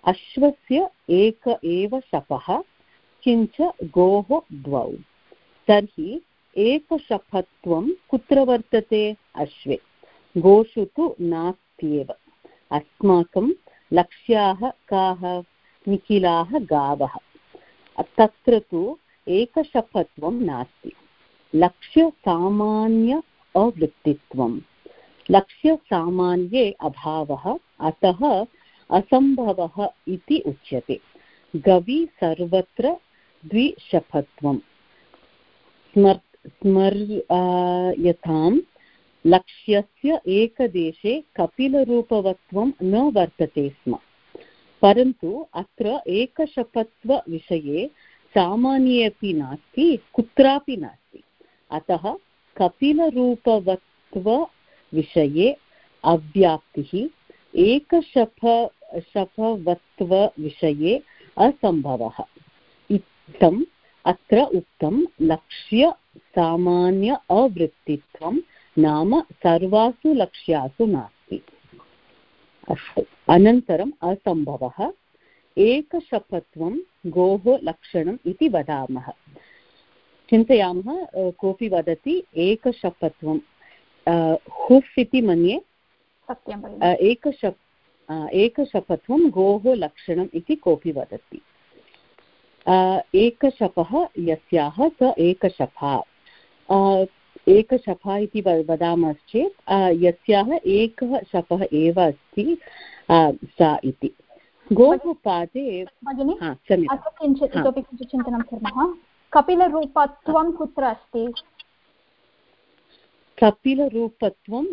अश्वस्य एक एव शपः, किञ्च गोः द्वौ। तर्हि एकशपत्वं कुत्र वर्तते? अश्वे। गोषु तु नास्त्येव अस्माकं लक्ष्याः काः निखिलाः गावः तत्र तु एकशपत्वं नास्ति लक्ष्यसामान्य अवृत्तित्वं लक्ष्यसामान्ये अभावः अतः असम्भवः इति उच्यते गवि सर्वत्र द्विशपत्वं स्मर् स्मर्यतां लक्ष्यस्य एकदेशे कपिलरूपवत्वं न वर्तते स्म। परन्तु अत्र एकशपत्वविषये सामान्ये अपि नास्ति, कुत्रापि नास्ति। अतः कपिलरूपवत्वविषये अव्याप्तिः, एकशप शपवत्वविषये असम्भवः। इत्थम् अत्र उक्तं लक्ष्यसामान्य अवृत्तित्वं नाम सर्वासु लक्ष्यासु नास्ति। अस्तु। अनन्तरम् असम्भवः। एकशपत्वं गोः लक्षणम् इति वदामः। चिन्तयामः कोऽपि वदति एकशपत्वं। हुफ् इति मन्ये? एकशप् एकशपत्वं गोः लक्षणम् इति कोऽपि वदति। एकशपः यस्याः स एकशपा। एकशपा इति वदामश्चेत् यस्याः एकः शपः एव अस्ति सा इति। गोः पादे किञ्चित् इतोपि किञ्चित् चिन्तनं कुर्मः। कपिलरूपत्वं कुत्र अस्ति? कपिलरूपत्वं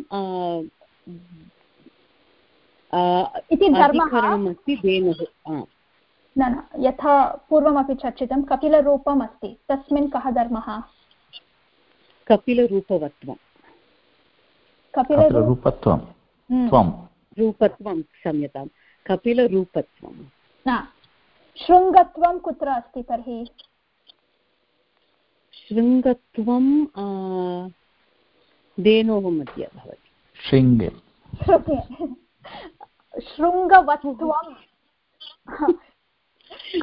इति धर्मः? धेनुः न न यथा पूर्वमपि चर्चितं कपिलरूपम् अस्ति तस्मिन् कः धर्मः? कपिलरूपवत्वं कपिलरूपत्वं हम्म। रूपत्वं क्षम्यतां कपिलरूपत्वं शृङ्गत्वं कुत्र अस्ति तर्हि? शृङ्गत्वं धेनोः मध्ये भवति। शृङ्गे। शृङ्गवत्वम्।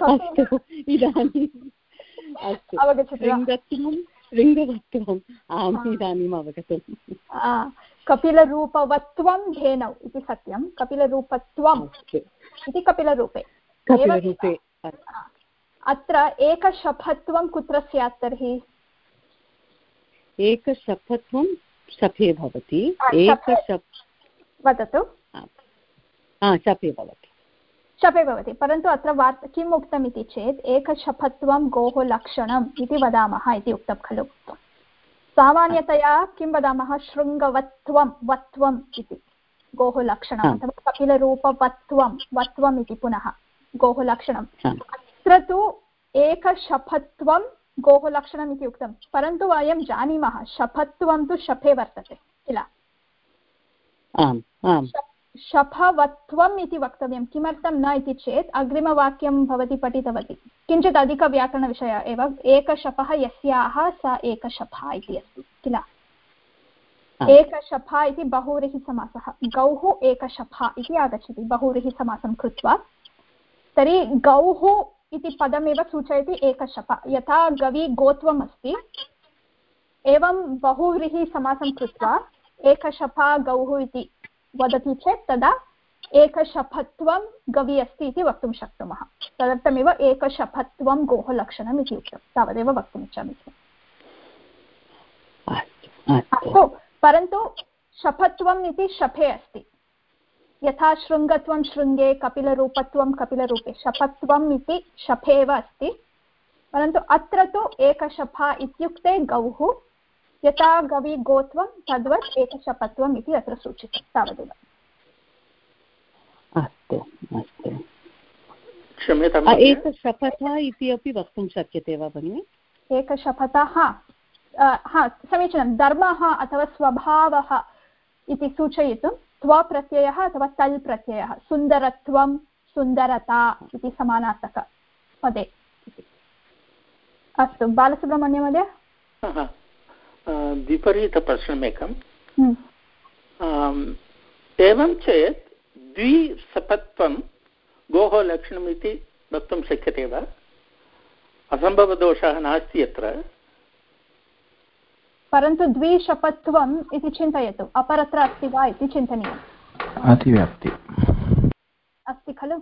अस्तु इदानीम् अस्तु। शृङ्गत्वं शृङ्गवत्वम् आम् इदानीम् अवगतम्। कपिलरूपवत्वं धेनौ इति सत्यं। कपिलरूपत्वम् इति कपिलरूपे। कपिलरूपे अत्र एकशपत्वं कुत्र स्यात् तर्हि? एकशपत्वं शपे भवति। एकशप् वदतु। शपे भवति। शपे भवति। परन्तु अत्र वार्ता किम् उक्तम् इति चेत् एकशपत्वं गोः लक्षणम् इति वदामः इति उक्तं खलु। सामान्यतया किं वदामः? शृङ्गवत्वं वत्वम् इति। गोः लक्षणम् अथवा कपिलरूपवत्वं वत्वम् इति पुनः गोः लक्षणम्। अत्र तु एकशपत्वं गोः लक्षणम् इति उक्तं। परन्तु वयं जानीमः शपत्वं तु शपे वर्तते किल? शफवत्वम् इति वक्तव्यं। किमर्थं न इति चेत् अग्रिमवाक्यं भवती पठितवती। किञ्चित् अधिकव्याकरणविषयः एव। एकशपः यस्याः स एकशफा इति अस्ति। किल? एकशफा इति बहुव्रीहिसमासः। गौः एकशफा इति आगच्छति। बहुव्रीहिसमासं कृत्वा। तर्हि गौः इति पदमेव सूचयति एकशप। यथा गवि गोत्वम् अस्ति। एवं बहुव्रीहिसमासं कृत्वा एकशफा गौः इति वदति चेत् तदा एकशफत्वं गवि अस्ति इति वक्तुं शक्नुमः। तदर्थमेव एकशफत्वं गोः लक्षणम् इति उक्तं। तावदेव वक्तुमिच्छामि अस्तु परन्तु शफत्वम् इति शफे अस्ति। यथा शृङ्गत्वं शृङ्गे कपिलरूपत्वं कपिलरूपे शफत्वम् इति शफे एव अस्ति। परन्तु अत्र तु एकशफा इत्युक्ते गौः यथा गवि गोत्वं तद्वत् एकशपत्वम् इति अत्र सूचितं तावदेव। अस्तु अस्तु। एकशपथ इति अपि वक्तुं शक्यते वा भगिनि? एकशपथः हा समीचीनं। धर्मः अथवा स्वभावः इति सूचयितुं त्वप्रत्ययः अथवा तल् प्रत्ययः सुन्दरत्वं सुन्दरता इति समानार्थकपदे। अस्तु बालसुब्रह्मण्यमहोदय विपरीतप्रश्नमेकम्। हम्म। एवं चेत् द्विसपत्वं गोः लक्षणम् इति वक्तुं शक्यते वा? असम्भवदोषः नास्ति अत्र परन्तु द्विशपत्वम् इति चिन्तयतु। अपरत्र अस्ति वा इति चिन्तनीयम्। अतिव्याप्ति। अस्ति खलु?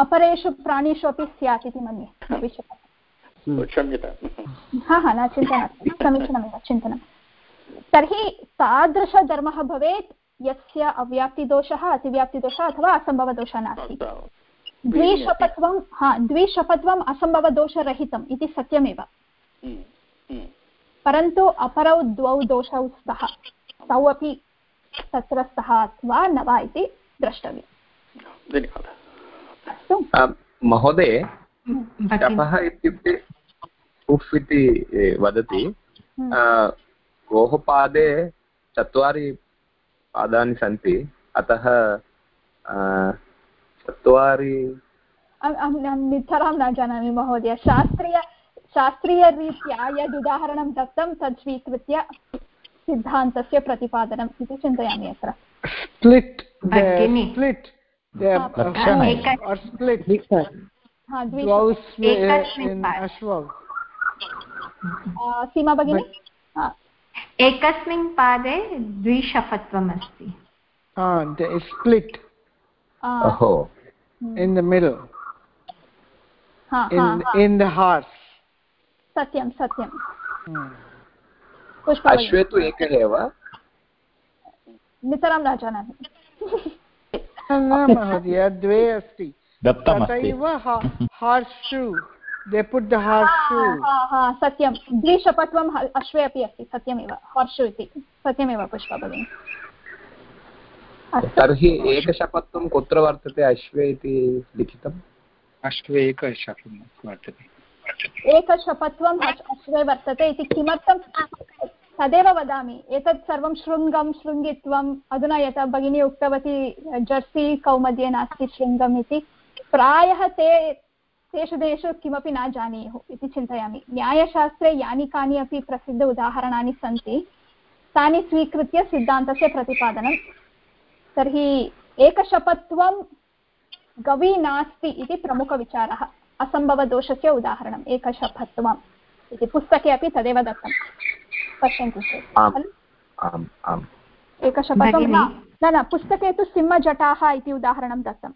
अपरेषु प्राणिषु अपि स्यात् इति मन्ये। *laughs* द्विशपत्वम्। क्षम्यतां हा हा न चिन्ता नास्ति समीचीनमेव चिन्तनं तर्हि तादृशधर्मः भवेत् यस्य अव्याप्तिदोषः अतिव्याप्तिदोषः अथवा असम्भवदोषः नास्ति। द्विशपत्वं हा द्विशपत्वम् असम्भवदोषरहितम् इति सत्यमेव। हम्म, हम्म। परन्तु अपरौ द्वौ दोषौ स्तः तौ अपि तत्र स्तः अथवा न वा इति द्रष्टव्यम्। धन्यवादः। महोदय शपः इत्युक्ते उफ् इति वदति हम्म। गोः पादे चत्वारि पादानि सन्ति अतः चत्वारि नितरां न जानामि महोदय शास्त्रीय शास्त्रीयरीत्या यद् उदाहरणं दत्तं तत् स्वीकृत्य सिद्धान्तस्य प्रतिपादनम् इति चिन्तयामि अत्र। स्प्लिट् स्प्लिट् स्प्लिट् सीमा भगिनी? एकस्मिन् पादे द्विशपत्वम् अस्ति split in the middle ha, in, ha, in the horse satyam satyam अश्वे तु एकः एव नितरां न जानामि न महोदय द्वे अस्ति। तथैव हार्शु दे पुट् द हार्शु सत्यं। द्विशपत्वम् अश्वे अपि अस्ति सत्यमेव। हार्शु इति। सत्यमेव पुष्पा भगिनि। तर्हि एकशपत्वं कुत्र वर्तते अश्वे इति लिखितम्? अश्वे एकशपं वर्तते। एकशपत्वम् अश्वे वर्तते इति किमर्थं तदेव वदामि। एतत् सर्वं शृङ्गं शृङ्गित्वम्। अधुना यथा भगिनी उक्तवती जर्सी कौमध्ये नास्ति शृङ्गम् इति। प्रायः ते तेषु देशु किमपि न जानीयुः इति चिन्तयामि। न्यायशास्त्रे यानि कानि अपि प्रसिद्ध उदाहरणानि सन्ति तानि स्वीकृत्य सिद्धान्तस्य प्रतिपादनं। तर्हि एकशपत्वं गवी नास्ति इति प्रमुखविचारः असम्भवदोषस्य उदाहरणम् एकशपत्वम् इति पुस्तके अपि तदेव दत्तं। पश्यन्तु चेत् एकशपत्वं न न पुस्तके तु सिंहजटाः इति उदाहरणं दत्तं।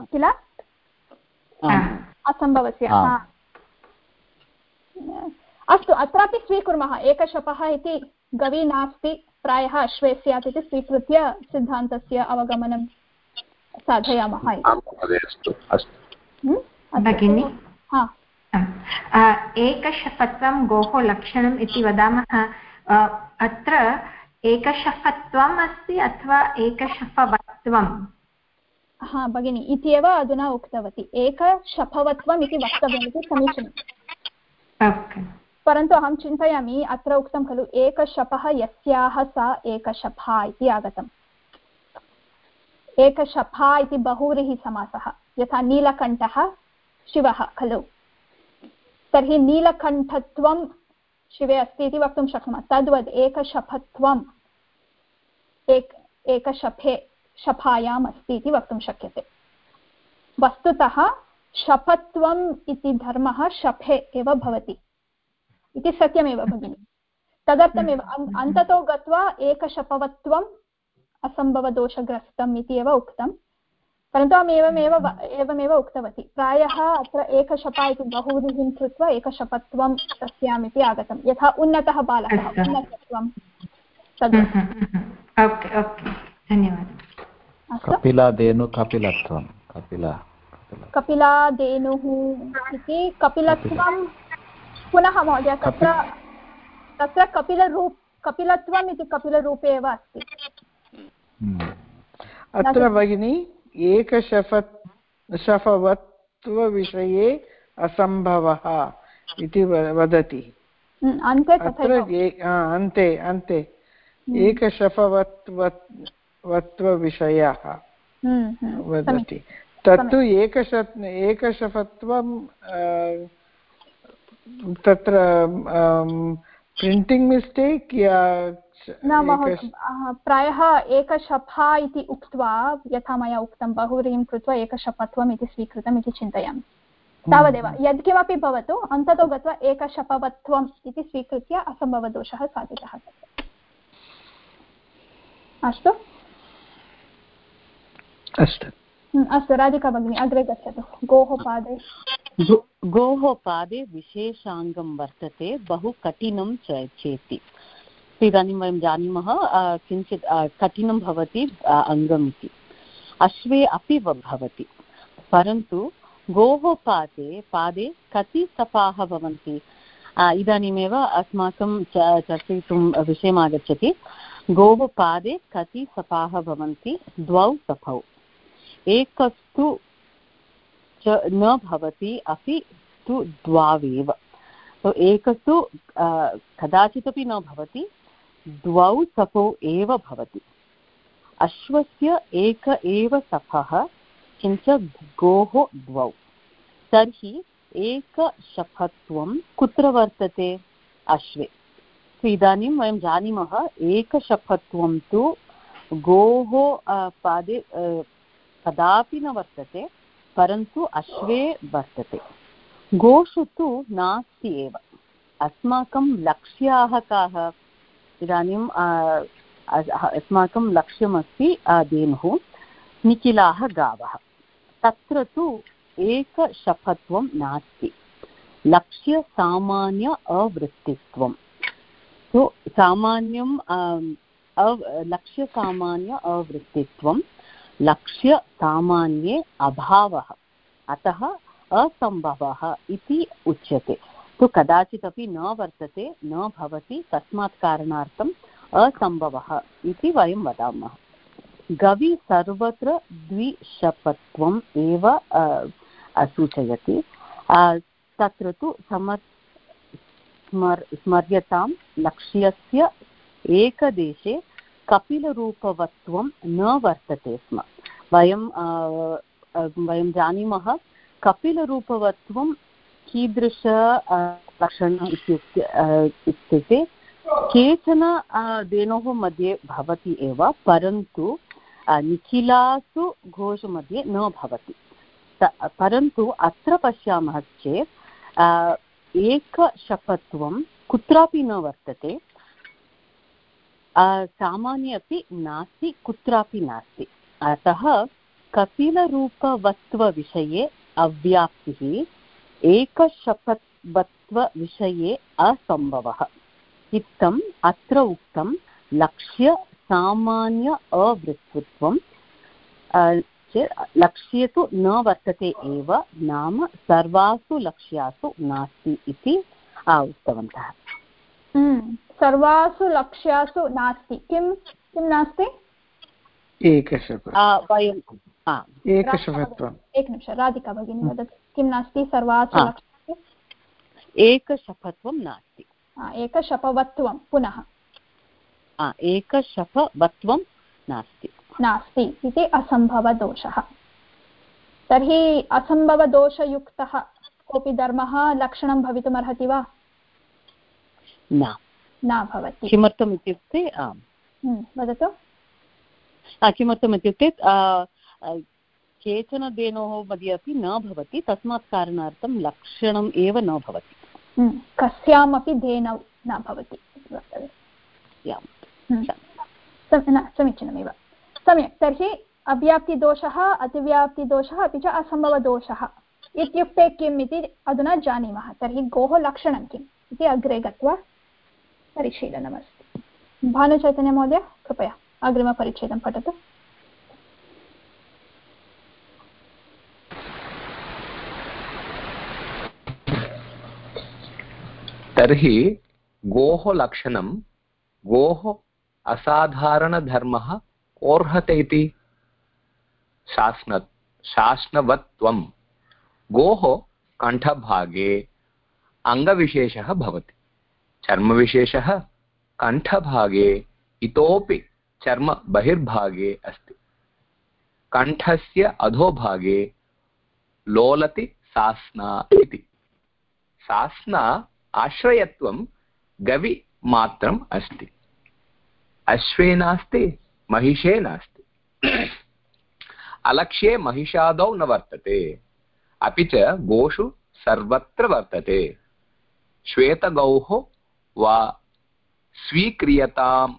किल? असम्भवस्य अस्तु अत्रापि स्वीकुर्मः एकशपः इति गवि नास्ति प्रायः अश्वे स्यात् इति स्वीकृत्य सिद्धान्तस्य अवगमनं साधयामः भगिनि? एकशपत्वं गोः लक्षणम् इति वदामः अत्र एकशपत्वम् अस्ति अथवा एकशपवत्वं हा भगिनि इत्येव अधुना उक्तवती। एकशपवत्वम् इति वक्तव्यमिति समीचीनम्। परन्तु अहं चिन्तयामि अत्र उक्तं खलु एकशपः यस्याः सा एकशपा इति आगतम्। एकशपा इति बहुव्रीहिसमासः यथा नीलकण्ठः शिवः खलु। तर्हि नीलकण्ठत्वं शिवे अस्ति इति वक्तुं शक्नुमः। तद्वद् एकशपत्वम् एक एकशपे शपायाम् अस्ति इति वक्तुं शक्यते। वस्तुतः शपत्वम् इति धर्मः शपे एव भवति। इति सत्यमेव भगिनि। तदर्थमेव अन्ततो गत्वा एकशपवत्वम् असम्भवदोषग्रस्तम् इति एव उक्तं। परन्तु अहम् एवमेव एवमेव उक्तवती। प्रायः अत्र एकशपा इति बहुव्रीहिं कृत्वा एकशपत्वं तस्याम् इति आगतं। यथा उन्नतः बालकः उन्नतत्वं तद्। Okay okay. धन्यवादः। कपिलादेनु कपिलत्वं। कपिला कपिलादेनुः इति कपिलत्वं पुनः महोदय तत्र तत्र कपिलरूप कपिलत्वम् इति कपिलरूपे एव अस्ति। हम्म। अत्र भगिनि एकशफत् शफवत्वविषये असम्भवः इति वदति। हम्म, अन्ते अन्ते अन्ते। हम्म। एकशफवत्वविषयः वदति। तत्तु एकश एकशफत्वं तत्र प्रिण्टिङ्ग् मिस्टेक् या न प्रायः एकशफा इति उक्त्वा यथा मया उक्तं बहुव्रीहिं कृत्वा एकशपत्वम् इति स्वीकृतम् इति चिन्तयामि। तावदेव यत्किमपि भवतु अन्ततो गत्वा एकशपवत्वम् इति स्वीकृत्य असम्भवदोषः साधितः। अस्तु? अस्तु। अस्तु राधिका भगिनी अग्रे गच्छतु। गोः पादे गोः पादे विशेषाङ्गं वर्तते बहु कठिनं च चेति। इदानीं वयं जानीमः किञ्चित् कठिनं भवति अङ्गम् इति अश्वे अपि भवति। परन्तु गोः पादे पादे कति सपाः भवन्ति? इदानीमेव अस्माकं चर्चयितुं विषयम् आगच्छति गोः पादे कति सपाः भवन्ति? द्वौ सफौ एकस्तु च न भवति, अपि तु द्वावेव। तो एकस्तु कदाचिदपि न भवति, द्वौ सफौ एव भवति। अश्वस्य एक एव सफः किञ्च गोः द्वौ। तर्हि एकशफत्वं कुत्र वर्तते? अश्वे। इदानीं वयं जानीमः एकशफत्वं तु गोः पादे कदापि न वर्तते, परन्तु अश्वे वर्तते। गोषु तु नास्ति एव। अस्माकं लक्ष्याः काः? इदानीं अस्माकं लक्ष्यमस्ति धेनुः, निखिलाः गावः। तत्र तु एकशपत्वं नास्ति। लक्ष्यसामान्य अवृत्तित्वं सो सामान्यं लक्ष्यसामान्य अवृत्तित्वं लक्ष्यसामान्ये अभावः, अतः असम्भवः इति उच्यते। तु कदाचिदपि न वर्तते, न भवति, तस्मात् कारणार्थम् असम्भवः इति वयं वदामः। गवि सर्वत्र द्विशपत्वम् एव सूचयति। तत्र तु समर्, स्मर्, स्मर्यतां लक्ष्यस्य एकदेशे कपिलरूपवत्वं न वर्तते स्म। वयं वयं जानीमः कपिलरूपवत्वं कीदृश लक्षणम् इत्युक्ते इत्युक्ते केचन धेनोः मध्ये भवति एव, परन्तु निखिलासु घोषमध्ये न भवति। परन्तु अत्र पश्यामः चेत् एकशपत्वं कुत्रापि न वर्तते सामान्ये अपि नास्ति कुत्रापि नास्ति अतः कपिलरूपवत्वविषये अव्याप्तिः एकशपत्वत्वविषये असम्भवः इत्थम् अत्र उक्तं लक्ष्य सामान्य अवृत्तत्वं लक्ष्ये तु न वर्तते एव नाम सर्वासु लक्ष्यासु नास्ति इति उक्तवन्तः सर्वासु लक्ष्यासु नास्ति। किं किं नास्ति? वयं एकशपत्वम् एकनिमिष राधिका भगिनी वदतु। किं नास्ति? सर्वासु लक्ष्यासु? एकशपत्वं नास्ति। एकशपवत्वं पुनः। एकशपवत्वं नास्ति। नास्ति इति असम्भवदोषः। तर्हि असम्भवदोषयुक्तः कोऽपि धर्मः लक्षणं भवितुमर्हति वा? न। न भवति। किमर्थम् इत्युक्ते आम् हम्म, वदतु। किमर्थम् इत्युक्ते केचन धेनोः मध्ये अपि न भवति तस्मात् कारणार्थं लक्षणम् एव न भवति। हम्म, कस्यामपि धेनौ न भवति। हम्म, समीचीनमेव। सम्यक् तर्हि अव्याप्तिदोषः अतिव्याप्तिदोषः अपि च असम्भवदोषः इत्युक्ते किम् इति अधुना जानीमः। तर्हि गोः लक्षणं किम् इति अग्रे गत्वा परिशीलनमस्ति भानुचैतन्यमहोदय कृपया अग्रिमपरिच्छेदं पठतु। तर्हि गोः लक्षणं, गोः असाधारणधर्मः ओर्हते इति? गोः कण्ठभागे, अङ्गविशेषः भवति। चर्मविशेषः कण्ठभागे इतोपि चर्म बहिर्भागे अस्ति। कण्ठस्य अधोभागे लोलति सास्ना इति। सास्ना आश्रयत्वं गविमात्रम् अस्ति। अश्वे नास्ति, महिषे नास्ति। अलक्ष्ये महिषादौ न वर्तते, अपि च गोषु सर्वत्र वर्तते। श्वेतगौः वा स्वीक्रियतां,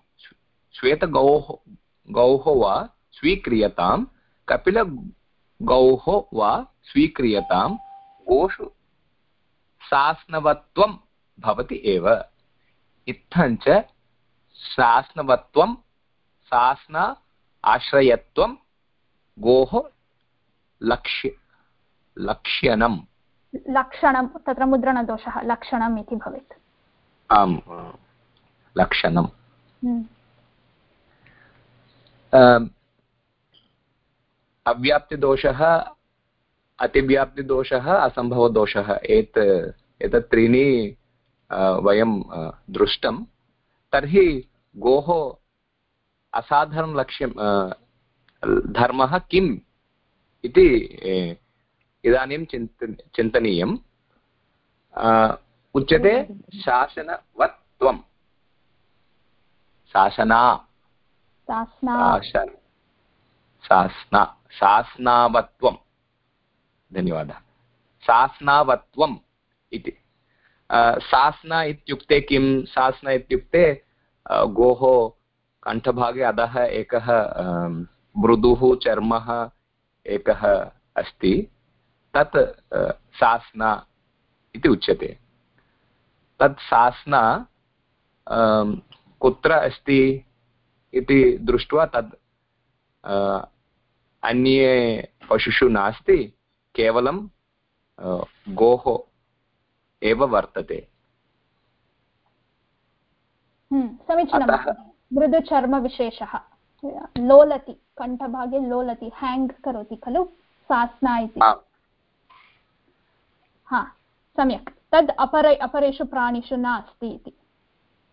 श्वेतगौः, गौः वा स्वीक्रियतां, कपिलगौः वा स्वीक्रियतां, गोषु सास्नवत्वं भवति एव। इत्थञ्च शास्नवत्वं, शासन आश्रयत्वं, गोः लक्ष्य लक्ष्यणं लक्षणं, तत्र मुद्रणदोषः, लक्षणम् इति भवेत्। आम् लक्षणम्। हम्म। अव्याप्तिदोषः अतिव्याप्तिदोषः असम्भवदोषः एत् एतत् त्रीणि वयं दृष्टं तर्हि गोः असाधारणलक्ष्यं धर्मः किम् इति इदानीं चिन्त चिन्तनीयम्। उच्यते शासनवत्वं शासना। शासना। शासनावत्वं धन्यवादः। शासनावत्वम् इति। शासना इत्युक्ते किं शासना इत्युक्ते गोः कण्ठभागे अधः एकः मृदुः चर्मः एकः अस्ति। तत् सास्ना इति उच्यते। तत् सास्ना कुत्र अस्ति इति दृष्ट्वा तद् अन्ये पशुषु नास्ति केवलं गोः एव वर्तते। हम्म, समीचीनं मृदुचर्मविशेषः। लोलति कण्ठभागे लोलति हेङ्ग् करोति खलु? सास्ना इति। हा सम्यक्। तद् अपर अपरेषु प्राणिषु नास्ति इति।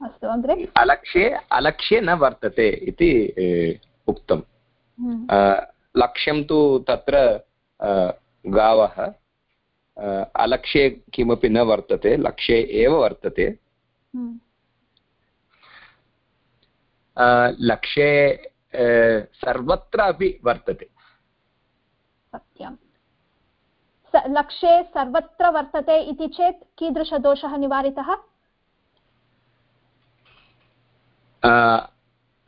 अस्तु अग्रे? अलक्ष्ये अलक्ष्ये न वर्तते इति उक्तं हम्म। लक्ष्यं तु तत्र गावः। अलक्ष्ये किमपि न वर्तते लक्ष्ये एव वर्तते। हम्म। लक्ष्ये सर्वत्र अपि वर्तते। सत्यं लक्ष्ये सर्वत्र वर्तते इति चेत् कीदृशदोषः निवारितः?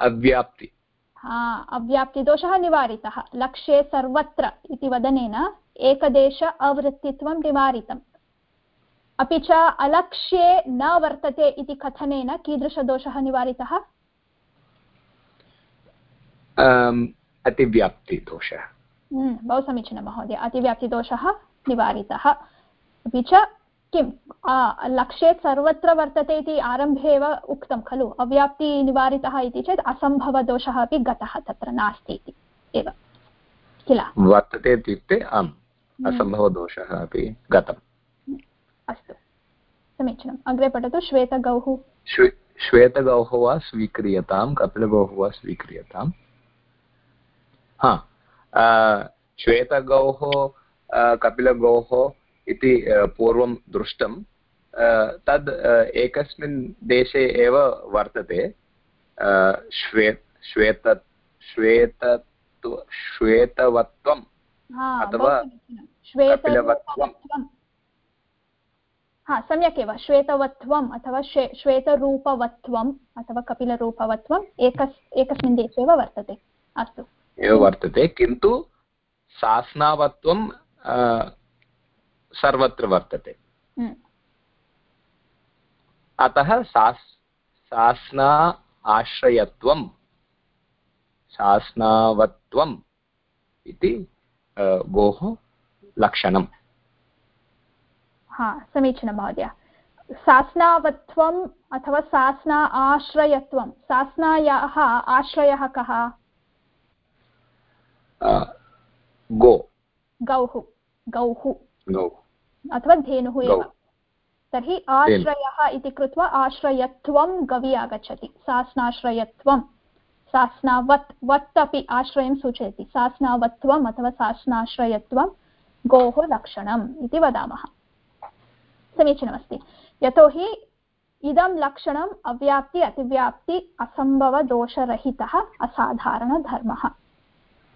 अव्याप्ति। हा अव्याप्तिदोषः निवारितः। लक्ष्ये सर्वत्र इति वदनेन एकदेश अवृत्तित्वं निवारितम्। अपि च अलक्ष्ये न वर्तते इति कथनेन कीदृशदोषः निवारितः? अतिव्याप्तिदोषः। हम्म, बहु समीचीनं महोदय। अतिव्याप्तिदोषः? निवारितः। अपि च किं लक्ष्ये सर्वत्र वर्तते इति आरम्भे एव उक्तं खलु। अव्याप्तिनिवारितः इति चेत् असम्भवदोषः अपि गतः तत्र नास्ति इति। एव। किल? वर्तते इत्युक्ते आम् हम्म। असम्भवदोषः अपि गतम्। अस्तु। समीचीनम्। अग्रे पठतु। श्वेतगौः। श्वेतगौः वा स्वीक्रियतां? कपिलगौः वा स्वीक्रियताम् हा। श्वेतगौः कपिलगौः इति पूर्वं दृष्टं. तद् एकस्मिन् देशे एव वर्तते. श्वे श्वेत श्वेत श्वेतवत्वम् अथवा कपिलवत्वं हा सम्यक् एव. श्वेतवत्वम् अथवा श्वेतरूपवत्वम् अथवा कपिलरूपवत्वम् एकस् एकस्मिन् देशे एव वर्तते. अस्तु. एव वर्तते किन्तु सास्नावत्वं सर्वत्र वर्तते। अतः सास् सास्ना आश्रयत्वं सास्नावत्वम् इति गोः लक्षणम् हा समीचीनं महोदय सास्नावत्वम् अथवा सास्ना आश्रयत्वं सास्नायाः आश्रयः कः गो गौः गौः। अथवा धेनुः एव। तर्हि आश्रयः इति कृत्वा आश्रयत्वं गवि आगच्छति सास्नाश्रयत्वं सास्नावत् वत् अपि आश्रयं सूचयति। सास्नावत्वम् अथवा सास्नाश्रयत्वं गोः लक्षणम् इति वदामः। समीचीनमस्ति। यतोहि इदं लक्षणम् अव्याप्ति अतिव्याप्ति असम्भवदोषरहितः असाधारणधर्मः।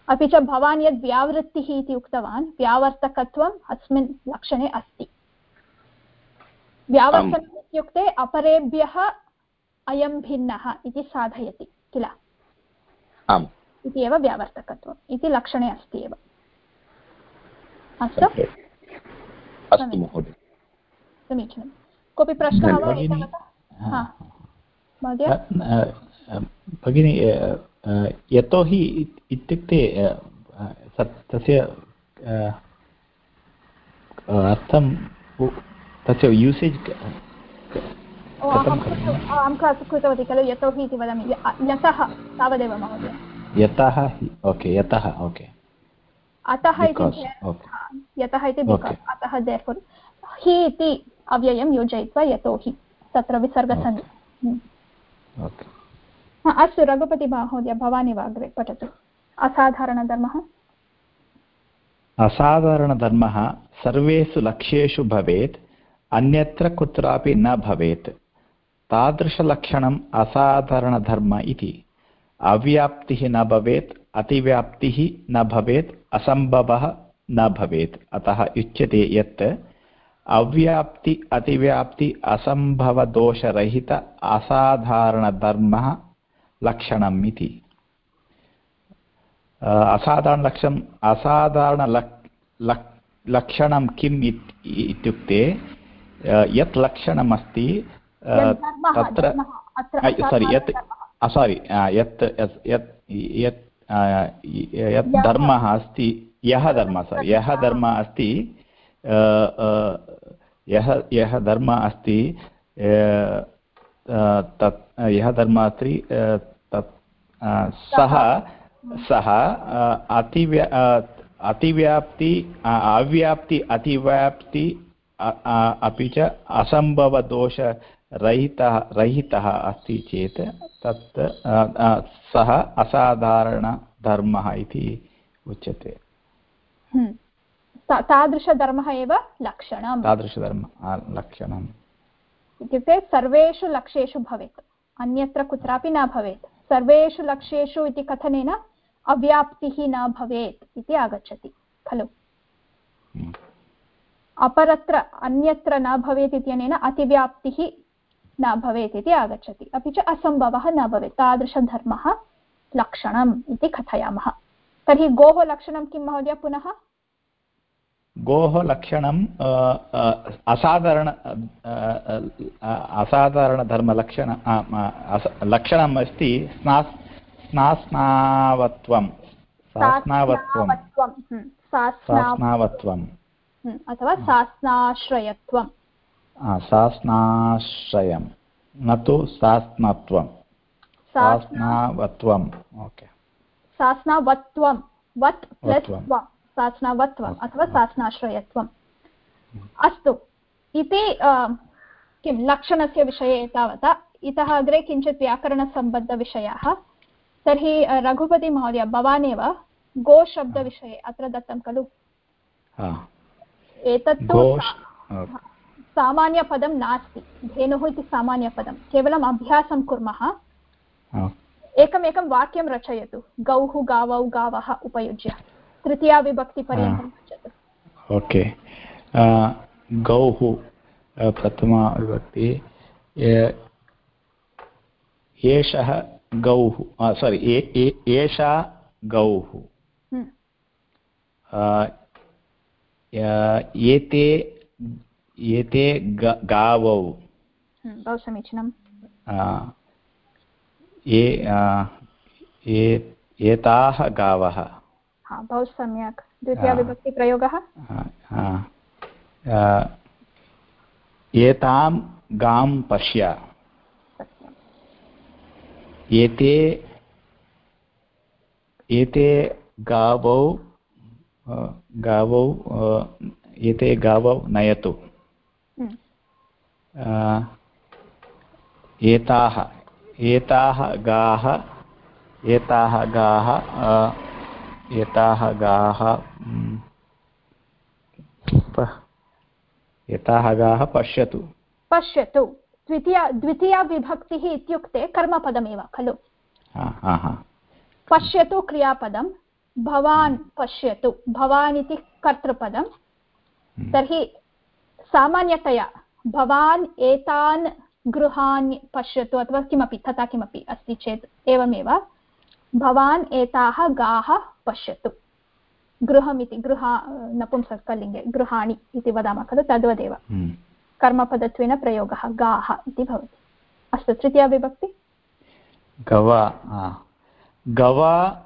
अपि च भवान् यद् व्यावृत्तिः इति उक्तवान् व्यावर्तकत्वम् अस्मिन् लक्षणे अस्ति। व्यावर्तनम् इत्युक्ते अपरेभ्यः अयं भिन्नः इति साधयति किल? इति एव व्यावर्तकत्वम् इति लक्षणे अस्ति एव। अस्तु? समीचीनं। कोऽपि प्रश्नः वा भगिनि। यतोहि इत्युक्ते तस्य अर्थं तस्य यूसेज् अहं कृतवती खलु यतोहि इति वदामि। यतः तावदेव महोदय। यतः ओके यतः ओके। अतः इति यतः इति अतः देर्फोर् हि इति अव्ययं योजयित्वा यतोहि तत्र विसर्गसन्धि हम्म। अस्तु रघुपतिमहोदय भवान् एव अग्रे पठतु। असाधारणधर्मः? असाधारणधर्मः, सर्वेषु लक्ष्येषु भवेत्, अन्यत्र कुत्रापि न भवेत्। तादृशलक्षणम् असाधारणधर्म इति। अव्याप्तिः न भवेत्, अतिव्याप्तिः न भवेत्, असम्भवः न भवेत्। अतः उच्यते यत् अव्याप्ति, अतिव्याप्ति, असम्भवदोषरहित असाधारणधर्मः लक्षणम् इति असाधारणलक्षणम् असाधारणलक् लक् लक्षणं किम् इत्युक्ते यत् लक्षणमस्ति तत्र सारि यत् सारि यत् यत् यत् यत् धर्मः अस्ति यः धर्मः सारि यः धर्मः अस्ति यः यः धर्मः अस्ति तत् यः धर्मः अस्ति तत् सः सः अतिव्या अतिव्याप्ति अव्याप्ति अतिव्याप्ति अपि च असम्भवदोषरहितः रहितः अस्ति चेत् तत् सः असाधारणधर्मः इति उच्यते। हम्म। तादृशधर्मः एव लक्षणं तादृशधर्म लक्षणम्। इत्युक्ते सर्वेषु लक्ष्येषु भवेत्। अन्यत्र कुत्रापि न भवेत्। सर्वेषु लक्ष्येषु इति कथनेन अव्याप्तिः न भवेत् इति आगच्छति खलु? हम्म। अपरत्र अन्यत्र न भवेत् इत्यनेन अतिव्याप्तिः न भवेत् इति आगच्छति। अपि च असम्भवः न भवेत्। तादृशधर्मः लक्षणम् इति कथयामः। तर्हि गोः लक्षणं किं महोदय? पुनः गोः लक्षणम् असाधारण असाधारणधर्मलक्षण लक्षणम् अस्ति स्ना स्नास्नावत्वं। सास्नावत्वं सास्नावत्वम्। अथवा सास्नाश्रयत्वं सास्नाश्रयं न तु सास्नत्वं सास्नावत्वम्। ओके। सास्नावत्वं वत् प्लस् सास्नावत्वम् अथवा सास्नाश्रयत्वम् अस्तु। इति किं लक्षणस्य विषये तावता। इतः अग्रे किञ्चित् व्याकरणसम्बद्धविषयाः। तर्हि रघुपतिमहोदय भवानेव गोशब्दविषये अत्र दत्तं खलु? एतत्तु सामान्यपदं नास्ति। धेनुः इति सामान्यपदं। केवलम् अभ्यासं कुर्मः। एकमेकं वाक्यं रचयतु। गौः गावौ गावः उपयुज्य। तृतीया विभक्तिपर्यन्तं पृच्छतु ओके। गौः प्रथमा विभक्ति। एषः गौः सारि एषा गौः। हम्म। एते एते गावौ। हम्म, बहु समीचीनं एताः गावः। बहु सम्यक्। द्वितीयविभक्तिप्रयोगः एतां गां पश्य। एते एते गावौ गावौ एते गावौ नयतु। हम्म। एताः एताः गाः एताः गाः एताः गाः एताः गाः पश्यतु। पश्यतु। द्वितीया द्वितीया विभक्तिः इत्युक्ते कर्मपदमेव खलु। पश्यतु क्रियापदं भवान् पश्यतु। भवान् इति कर्तृपदं। हम्म। तर्हि सामान्यतया भवान् एतान् गृहान् पश्यतु अथवा किमपि तथा किमपि अस्ति चेत् एवमेव। भवान् एताः गाः पश्यतु। गृहमिति गृह नपुंसकलिङ्गे गृहाणि इति वदामः खलु तद्वदेव। हम्म। कर्मपदत्वेन प्रयोगः गाः इति भवति। अस्तु तृतीया विभक्ति? गवा गवा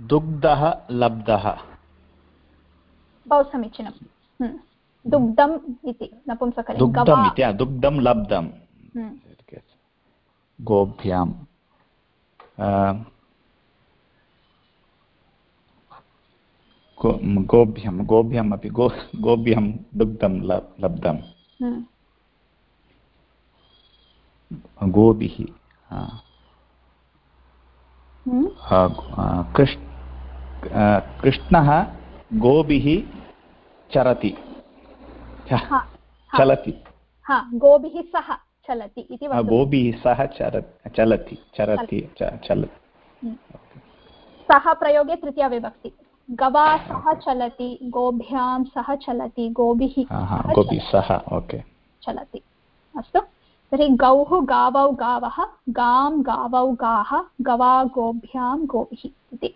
दुग्धः लब्धः। बहु समीचीनं। हम्म। दुग्धम् इति नपुंसकलिङ्गं। दुग्धं लब्धं हम्म। गोभ्यां गोभ्यं गोभ्यम् अपि गो गोभ्यं दुग्धं लब्धं हम्म। गोभिः कृष्णः गोभिः चरति। चलति। गोभिः सह। चलति इति गोभिः सह चलति चरति चलति। हम्म। सः प्रयोगे तृतीया विभक्ति। गवा सह चलति गोभ्यां सह चलति गोभिः गोभिः सह ओके। चलति। अस्तु। तर्हि गौः गावौ गावः गां गावौ गाः गवा गोभ्यां गोभिः इति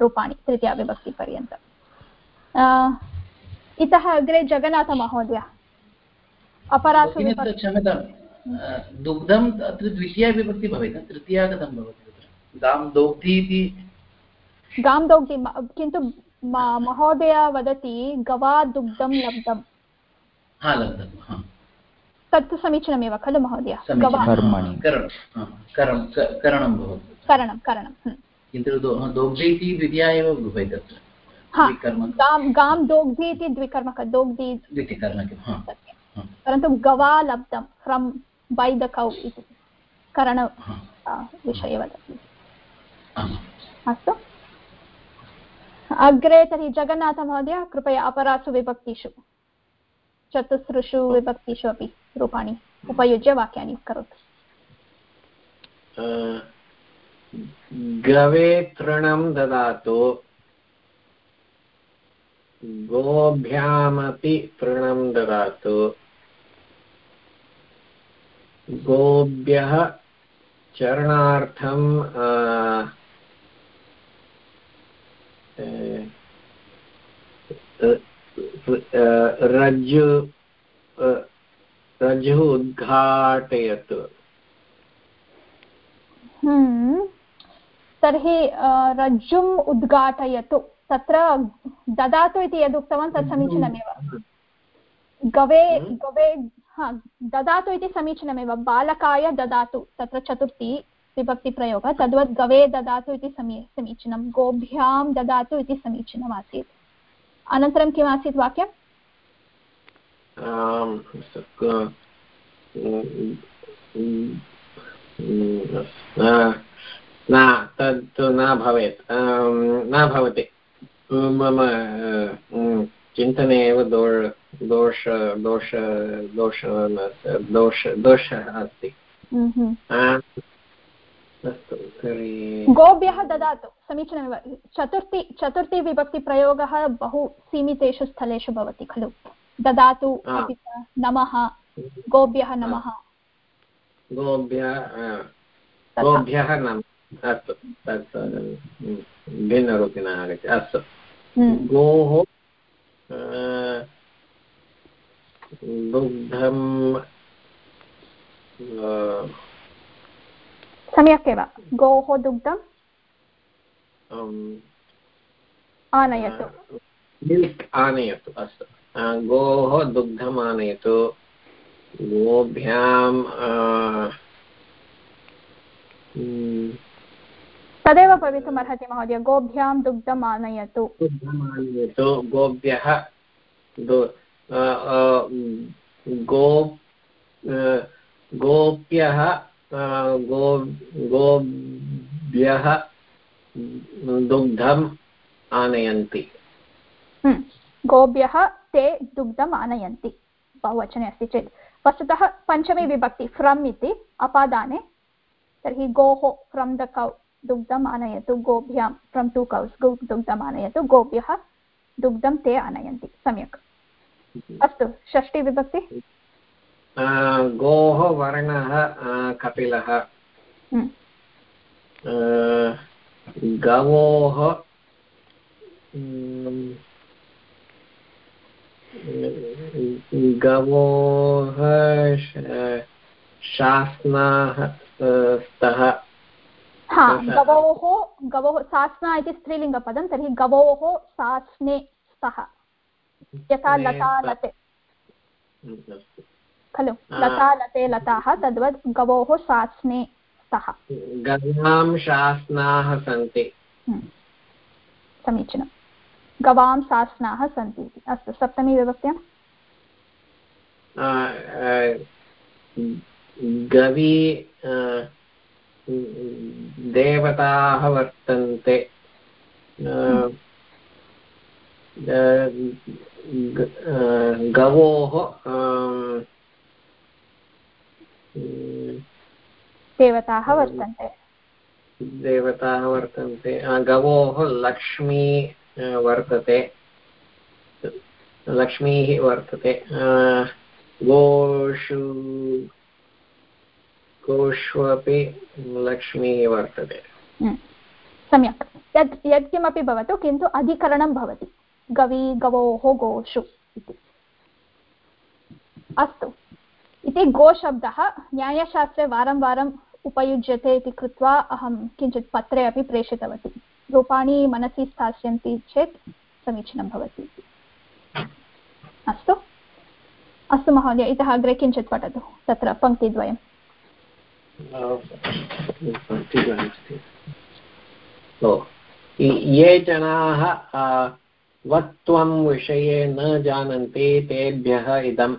रूपाणि तृतीयाविभक्तिपर्यन्तम् इतः अग्रे जगन्नाथमहोदय। अपरासु दुग्धम् अत्र द्वितीया विभक्ति भवेत् तृतीया कथं भवति तत्र। गां दोग्धि इति गां दोग्धि किन्तु महोदय वदति गवा दुग्धं लब्धं हा लब्धं तत्तु समीचीनमेव खलु महोदय करणं करणं करणं किन्तु दोग्धि इति द्वितीया एव भवेत् तत्र। गां दोग्धि इति द्विकर्मक दोग्धि परन्तु गवा लब्धं फ्रम् बै द कौ इति करण विषये वदति। अस्तु। अग्रे तर्हि जगन्नाथमहोदय कृपया अपरासु विभक्तिषु चतुस्रुषु विभक्तिषु अपि रूपाणि उपयुज्य वाक्यानि करोतु। गवे तृणं ददातु। गोभ्यामपि तृणं ददातु। गोभ्यः चरणार्थं रज्जु रज्जुः उद्घाटयतु हम्म। तर्हि रज्जुम् उद्घाटयतु तत्र ददातु इति यदुक्तवान् तत् समीचीनमेव गवे हम्म। गवे हा, ददातु इति समीचीनमेव। बालकाय ददातु, तत्र चतुर्थी विभक्तिप्रयोगः तद्वत् गवे ददातु इति समी, समीचीनं। गोभ्यां ददातु इति समीचीनम् अनन्तरं किम् न न भवेत्। न भवति। मम चिन्तने एव दोष दोष दोष दोष दोष दोषः अस्ति। गोभ्यः ददातु समीचीनमेव। चतुर्थी चतुर्थीविभक्तिप्रयोगः बहु सीमितेषु स्थलेषु भवति खलु। ददातु नमः गोभ्यः नमः। गोभ्यः नमः। अस्तु तत् भिन्नरूपेण आगच्छति। अस्तु। हम्म। गोः दुग्धं सम्यक् एव गोः दुग्धम् आनयतु। मिल्क् आनयतु अस्तु। गोः दुग्धम् आनयतु। गोभ्यां तदेव भवितुमर्हति महोदय गोभ्यां दुग्धम् आनयतु। गोभ्यः गो गोप्यः गो गोभ्यः दुग्धम् आनयन्ति। गोभ्यः ते दुग्धम् आनयन्ति। बहुवचने अस्ति चेत्। वस्तुतः पञ्चमी विभक्ति फ्रम् इति अपादाने। तर्हि गोः फ्रम् द कौ दुग्धम् आनयतु गोभ्यां फ्रम् टु कौस् गो दुग्धम् आनयतु गोभ्यः दुग्धं ते आनयन्ति सम्यक्। अस्तु षष्टिविभक्ति? गोः वर्णः कपिलः। हम्म। गवोः गवोः शासनाः स्तः। हा गवोः गवोः सास्ना इति स्त्रीलिङ्गपदं तर्हि गवोः सास्ने स्तः यथा लता लते। खलु लता लते लताः तद्वत् गवोः सास्ने स्तः गवां शासनाः सन्ति। हम्म। समीचीनं। गवां सास्नाः सन्ति इति। अस्तु सप्तमी विभक्त्याम् गवी देवताः वर्तन्ते। गवोः देवताः वर्तन्ते। देवताः वर्तन्ते। गवोः लक्ष्मी वर्तते। लक्ष्मीः वर्तते। गोषु गोषु अपि लक्ष्मीः वर्तते। हम्म, सम्यक्। यत् यत्किमपि भवतु किन्तु अधिकरणं भवति। गवी गवोः गोषु इति। अस्तु। इति गोशब्दः न्यायशास्त्रे वारं वारम् उपयुज्यते इति कृत्वा अहं किञ्चित् पत्रे अपि प्रेषितवती। रूपाणि मनसि स्थास्यन्ति चेत् समीचीनं भवति अस्तु। अस्तु महोदय इतः अग्रे किञ्चित् पठतु। तत्र पङ्क्तिद्वयम्। ये जनाः वत्त्वं विषये न जानन्ति तेभ्यः इदम्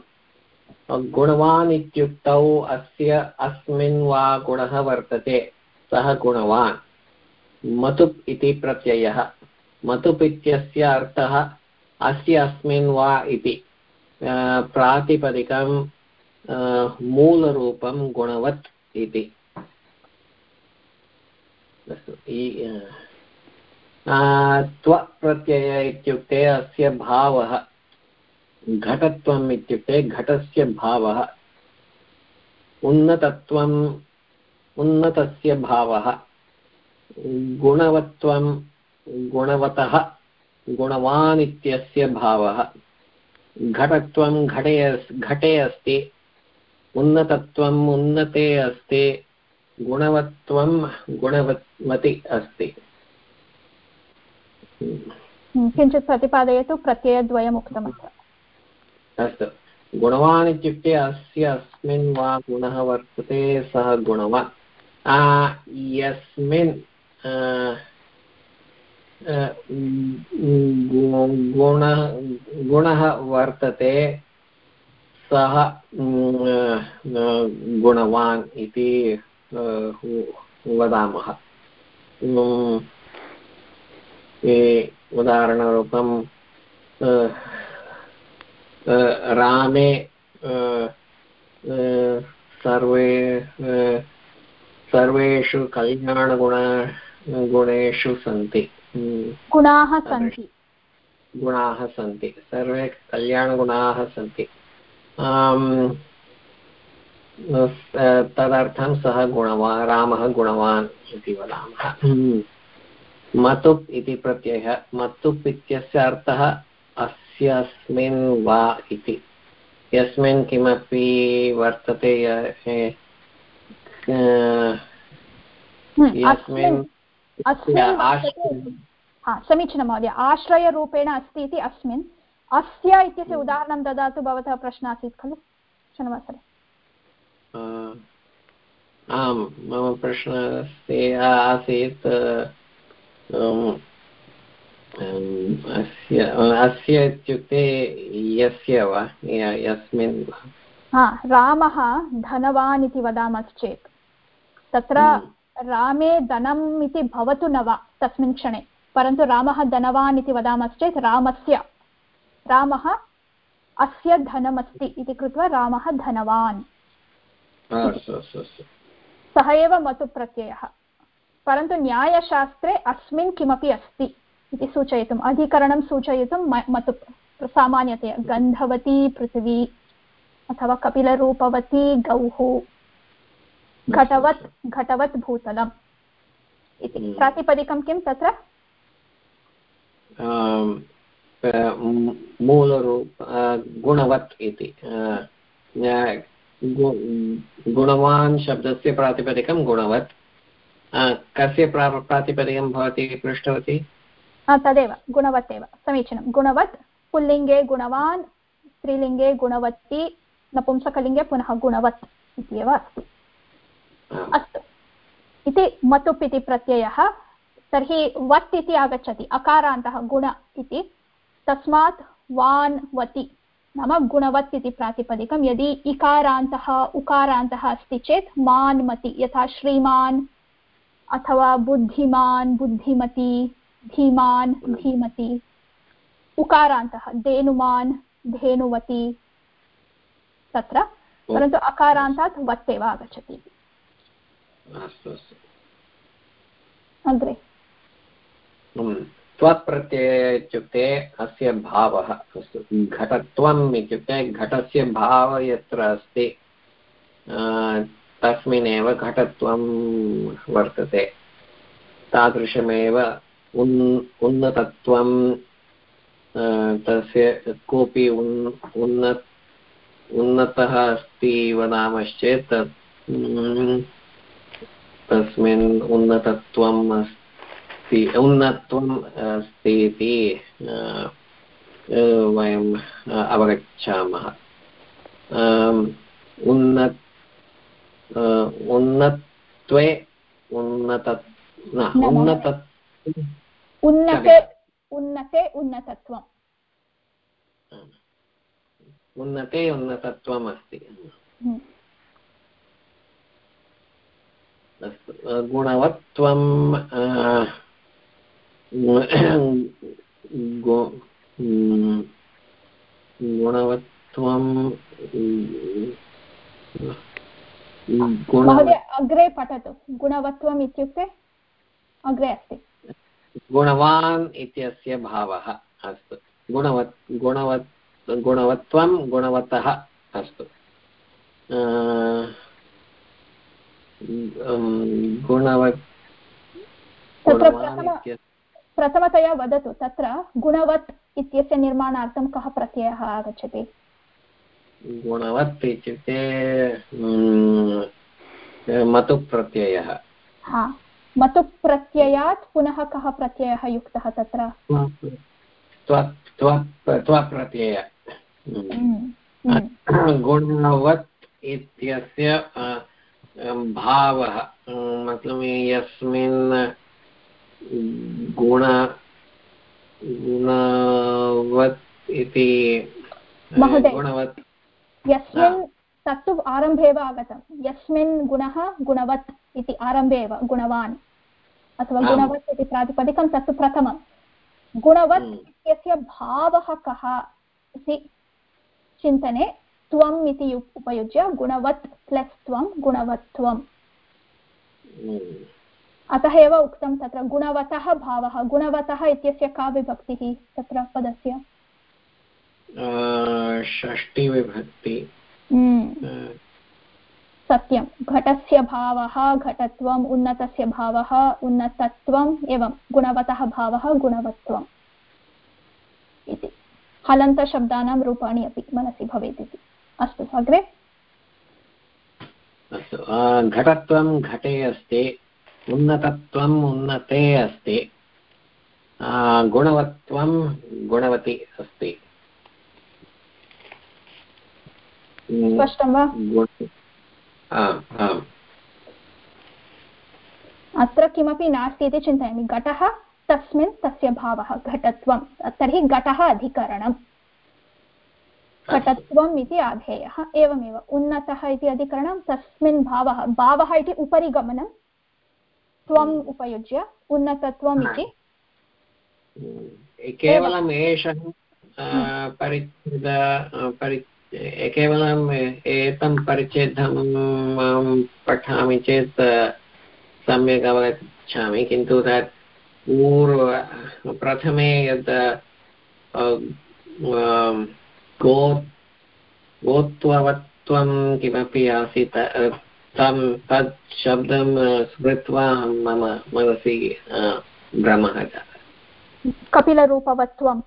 गुणवान् इत्युक्तौ अस्य अस्मिन् वा गुणः वर्तते, सः गुणवान्। मतुप् इति प्रत्ययः। मतुप् इत्यस्य अर्थः अस्य अस्मिन् वा इति। प्रातिपदिकं मूलरूपं गुणवत्। इति त्वप्रत्यय इत्युक्ते अस्य भावः, घटत्वम् इत्युक्ते घटस्य भावः, उन्नतत्वम्, उन्नतस्य भावः गुणवत्वं गुणवतः गुणवान् इत्यस्य भावः घटत्वं घटे घटे अस्ति उन्नतत्वम् उन्नते अस्ति गुणवत्वं गुणवती अस्ति। किञ्चित् प्रतिपादयतु प्रत्ययद्वयम् उक्तमत्र अस्तु। गुणवान् इत्युक्ते अस्य अस्मिन् वा गुणः वर्तते सः गुणवान्। यस्मिन् गुणः गुणः वर्तते सः गुणवान् इति वदामः। उदाहरणरूपं रामे सर्वे सर्वेषु कल्याणगुण गुणेषु सन्ति। गुणाः सन्ति। गुणाः सन्ति। सर्वे कल्याणगुणाः सन्ति। तदर्थं सः गुणवान् रामः गुणवान् इति वदामः। मतुप् इति प्रत्ययः मतुप् इत्यस्य अर्थः अस्यस्मिन् वा इति। यस्मिन् किमपि वर्तते यस्मिन् समीचीनं महोदय आश्रयरूपेण अस्ति इति अस्मिन्। अस्य इत्यस्य उदाहरणं ददातु भवतः प्रश्नः आसीत् खलु? शनिवासरे आम् मम प्रश्नः आसीत् अस्य अस्य इत्युक्ते यस्य वा? यस्मिन् हा रामः धनवान् इति वदामश्चेत् तत्र हम्म। रामे धनम् इति भवतु न वा तस्मिन् क्षणे। परन्तु रामः धनवान् इति वदामश्चेत् रामस्य रामः अस्य धनमस्ति इति कृत्वा रामः धनवान्। सः एव मतु प्रत्ययः परन्तु न्यायशास्त्रे अस्मिन् किमपि अस्ति इति सूचयितुम् अधिकरणं सूचयितुं मतु सामान्यतया गन्धवती पृथिवी अथवा कपिलरूपवती गौः घटवत् घटवत् भूतलम् इति। हम्म। प्रातिपदिकं किं तत्र? मूलरूप गुणवत् इति। गुणवान् शब्दस्य प्रातिपदिकं गुणवत्। कस्य प्रातिपदिकं भवति पृष्टवती? तदेव गुणवत् एव समीचीनं। गुणवत् पुल्लिङ्गे गुणवान् स्त्रीलिङ्गे गुणवती नपुंसकलिङ्गे पुनः गुणवत् इत्येव। अस्ति अस्तु। इति मतुप् इति प्रत्ययः तर्हि वत् इति आगच्छति अकारान्तः गुण इति। तस्मात् वान् वति नाम गुणवत् इति प्रातिपदिकं यदि इकारान्तः उकारान्तः अस्ति चेत् मान्मति यथा श्रीमान् अथवा बुद्धिमान् बुद्धिमती धीमान् धीमति उकारान्तः धेनुमान् धेनुवती तत्र परन्तु अकारान्तात् वत् एव आगच्छति अग्रे। त्वत्प्रत्यय इत्युक्ते अस्य भावः अस्तु। घटत्वम् इत्युक्ते घटस्य भावः यत्र अस्ति तस्मिन्नेव घटत्वं वर्तते। तादृशमेव उन्, उन्नतत्वं तस्य कोऽपि उन्, उन्नत, उन्नतः अस्ति वदामश्चेत् तस्मिन् उन्नतत्वम् अस्ति उन्नत्वम् अस्ति इति वयम् अवगच्छामः उन्नत् उन्नत्वे उन्नत न उन्नत उन्नते उन्नते उन्नतत्वम् उन्नते उन्नतत्वम् अस्ति। अस्तु गुणवत्वं गुणवत्वं अग्रे पठतु। गुणवत्वम् इत्युक्ते? अग्रे अस्ति। गुणवान् इत्यस्य भावः अस्तु। गुणवत् गुणवत् गुणवत्वं गुणवतः अस्तु। गुणवत् प्रथमतया वदतु तत्र गुणवत् इत्यस्य निर्माणार्थं कः प्रत्ययः आगच्छति? गुणवत् इत्युक्ते मतुप् प्रत्ययः हा मतुप् प्रत्ययात् पुनः कः प्रत्ययः युक्तः तत्र? प्रत्यय। गुणवत् इत्यस्य भावः मतलब यस्मिन् गुण गुणवत् इति गुणवत् यस्मिन् तत्तु आरम्भे एव आगतं। यस्मिन् गुणः गुणवत् इति आरम्भे एव गुणवान्। अथवा गुणवत् इति प्रातिपदिकं तत्तु प्रथमं। गुणवत् हम्म। इत्यस्य भावः कः इति चिन्तने त्वम् इति उपयुज्य गुणवत् प्लस् त्वं गुणवत्वम् हम्म। अतः एव उक्तं तत्र गुणवतः भावः गुणवतः इत्यस्य का विभक्तिः तत्र पदस्य? षष्टिविभक्ति। हम्म। सत्यं। घटस्य भावः घटत्वम् उन्नतस्य भावः उन्नतत्वम् एवं गुणवतः भावः गुणवत्वम् इति। हलन्तशब्दानां रूपाणि अपि मनसि भवेत् इति। अस्तु अग्रे। अस्तु। घटत्वं घटे अस्ति। उन्नतत्वम् उन्नते अस्ति। गुणवत्वं गुणवती अस्ति। स्पष्टं वा? अत्र किमपि नास्ति इति चिन्तयामि। घटः तस्मिन् तस्य भावः घटत्वं। तर्हि घटः अधिकरणम्। घटत्वम् इति आधेयः। एवमेव। उन्नतः इति अधिकरणं तस्मिन् भावः भावः इति उपरि गमनं त्वम् उपयुज्य उन्नतत्वम् इति केवलम् एषः परिच्छेद परि केवलम् एतं परिच्छेदं पठामि चेत् सम्यक् अवगच्छामि किन्तु तत् पूर्व प्रथमे यत् गो गोत्ववत्वं किमपि आसीत् तं तत् शब्दं स्मृत्वा मम मनसि भ्रमः जातः। कपिलरूपवत्वं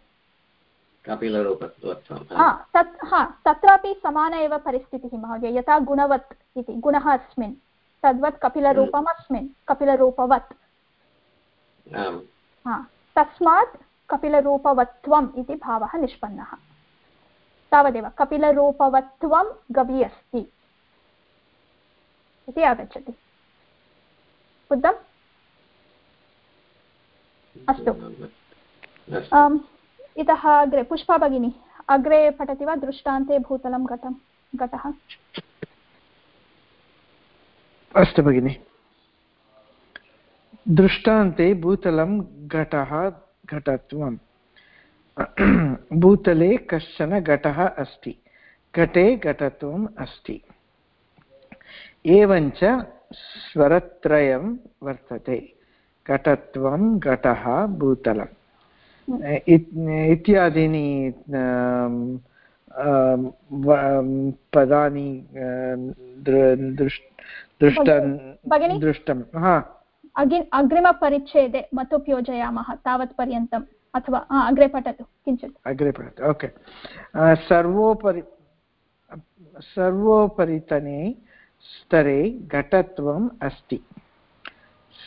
कपिलरूपत्वं तत् हा तत्रापि समाना एव परिस्थितिः महोदय यथा गुणवत् इति गुणः अस्मिन्। तद्वत् कपिलरूपम् अस्मिन् कपिलरूपवत् तस्मात् कपिलरूपवत्वम् इति भावः निष्पन्नः। तावदेव कपिलरूपवत्वं गवी अस्ति। इति आगच्छति बुद्धम् अस्तु। इतः अग्रे पुष्पा भगिनी अग्रे पठति वा दृष्टान्ते भूतलं घटं घटः अस्तु भगिनि। दृष्टान्ते भूतलं घटः घटत्वं भूतले कश्चन घटः अस्ति। घटे घटत्वम् अस्ति। एवञ्च स्वरत्रयं वर्तते। घटत्वं घटः भूतलम्। इत्यादीनि पदानि दृष्टं हा। अगि अग्रिमपरिच्छेदे मतुप् योजयामः तावत् अथवा अग्रे पठतु किञ्चित्। अग्रे पठतु ओके। सर्वोपरि सर्वोपरितने स्तरे घटत्वम् अस्ति।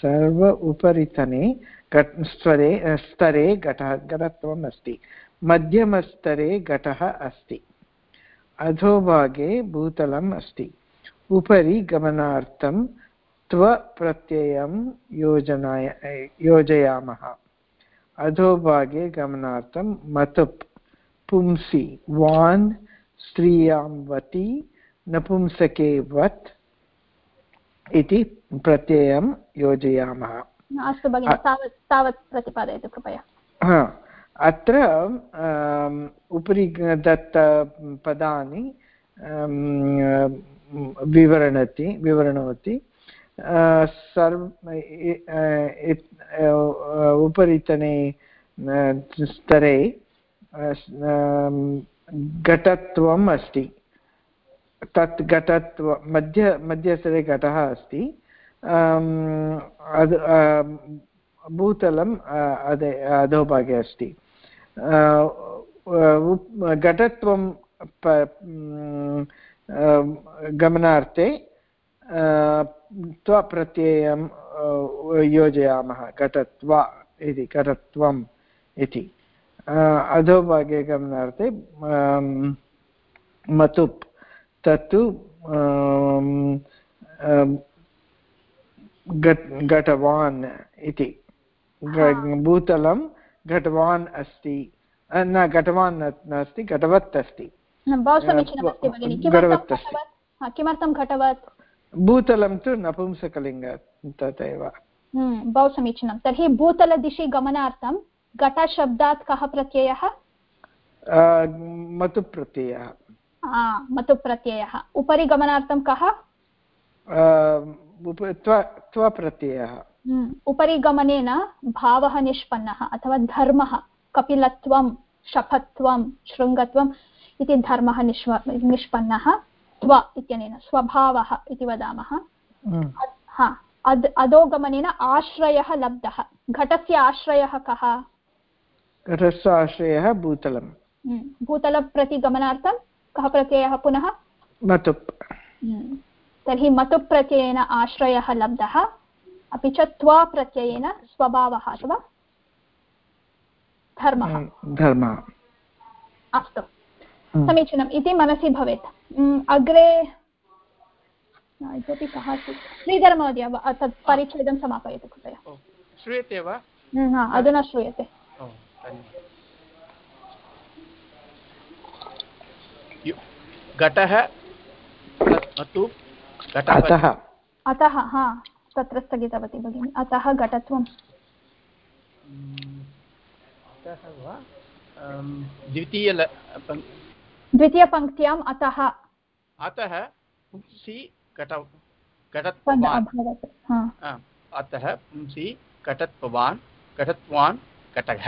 सर्व उपरितने स्तरे स्तरे घटः, घटत्वम् अस्ति। मध्यमस्तरे घटः अस्ति। अधोभागे भूतलम् अस्ति। उपरि गमनार्थं त्वप्रत्ययं योजनाय योजयामः। अधोभागे गमनार्थं मतुप्, पुंसि, वान्, स्त्रियाँ वति नपुंसके वत् इति प्रत्ययं योजयामः। अस्तु भगिनि तावत् तावत् प्रतिपादयतु कृपया। अत्र उपरि दत्तपदानि विवरणति विवरणवती सर्व उपरितने स्तरे घटत्वम् अस्ति। तत् घटत्व मध्य, मध्यस्तरे घटः अस्ति। भूतलम् अधे अधोभागे अस्ति। घटत्वं गमनार्थे त्वप्रत्ययं योजयामः घटत्व इति घटत्वम् इति। अधोभागे गमनार्थे मतुप्। तत्तु घटवान् इति। भूतलं घटवान् अस्ति। न घटवान् नास्ति घटवत् अस्ति। किमर्थं घटवत् भूतलं तु नपुंसकलिङ्ग तथैव। हम्म, बहु समीचीनं। तर्हि भूतलदिशि गमनार्थं घटशब्दात् कः प्रत्ययः? मतुप्रत्ययः। मतुप्रत्ययः उपरि गमनार्थं कः? त्वप्रत्ययः। हम्म, उपरि गमनेन भावः निष्पन्नः अथवा धर्मः कपिलत्वं शपत्वं शृङ्गत्वम् इति धर्मः निष्व निष्पन्नः। त्व इत्यनेन स्वभावः इति वदामः। हम्म। हा अद् अधोगमनेन आश्रयः लब्धः। घटस्य आश्रयः कः? घटस्य आश्रयः भूतलं हम्म। भूतलप्रति गमनार्थं कः प्रत्ययः पुनः? मतुप्। हम्म। तर्हि मतुप् प्रत्ययेन आश्रयः लब्धः। अपि च त्वा प्रत्ययेन स्वभावः अथवा धर्मः। धर्मः। अस्तु। समीचीनम्। इति मनसि भवेत्। अग्रे इतोपि कः अस्ति? श्रीधरमहोदय तत् परिच्छेदं समापयतु कृपया। श्रूयते वा? अधुना श्रूयते। घटः अतः। अतः हा तत्र स्थगितवती भगिनि। अतः घटत्वं द्वितीय द्वितीयपङ्क्त्याम् अतः। अतः पुंसि घट अतः पुंसि घटत्वान् घटत्वान् घटः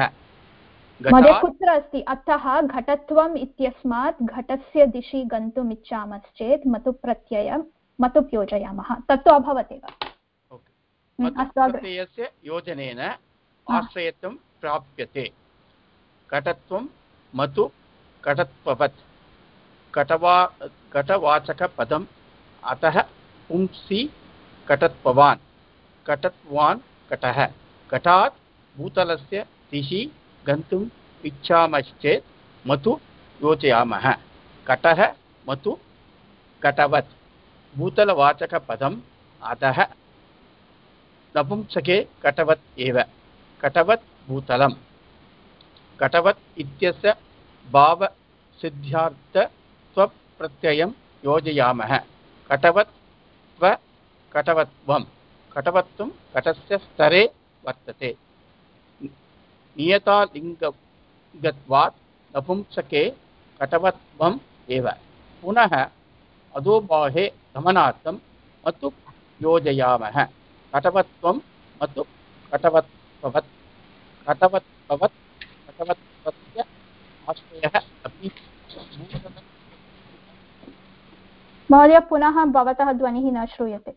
महोदय कुत्र अस्ति अतः घटत्वम् इत्यस्मात् घटस्य दिशि गन्तुम् इच्छामश्चेत् मतुप्रत्ययं मतुप् योजयामः। तत्तु अभवत् एव। प्रत्ययस्य योजनेन आश्रयत्वं प्राप्यते। घटत्वं मतु घटत्ववत्। घटवा घटवाचकपदम् अतः पुंसि घटत्ववान्। घटत्वान् घटः। घटात् भूतलस्य दिशि गन्तुम् इच्छामश्चेत् मतु योजयामः। घटः मतु घटवत् भूतलवाचकपदम् अतः नपुंसके घटवत् एव। घटवत् भूतलं घटवत् इत्यस्य भावसिद्ध्यार्थस्वप्रत्ययं योजयामः। कटवत् त्व कटवत्वं। घटस्य स्तरे वर्तते। नियतालिङ्गत्वात् नपुंसके कटवत्वम् एव। पुनः अधोबाहे गमनार्थं मतु योजयामः। कटवत्वं मतु कटवत्ववत्। कटवत्ववत् कटवत्वस्य आश्रयः अपि महोदय पुनः भवतः ध्वनिः न श्रूयते।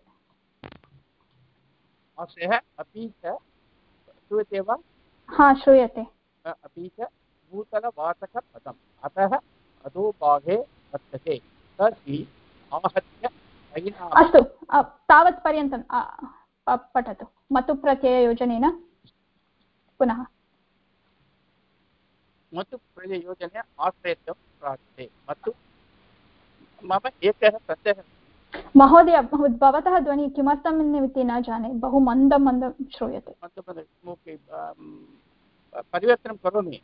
आश्रयः अपि च श्रूयते वा? हा श्रूयते। अपि च भूतलवाचकपदम् अतः अधोभागे वर्तते। तर्हि आहत्य अस्तु तावत् पर्यन्तं पठतु। मतुप्रत्यययोजनेन पुनः। मतु प्रयोजने आश्रयत्वं प्राप्यते। मतु मम एकः सन्देहः महोदय भवतः ध्वनिः किमर्थम् इति न जाने बहु मन्दं मन्दं श्रूयते। परिवर्तनं करोमि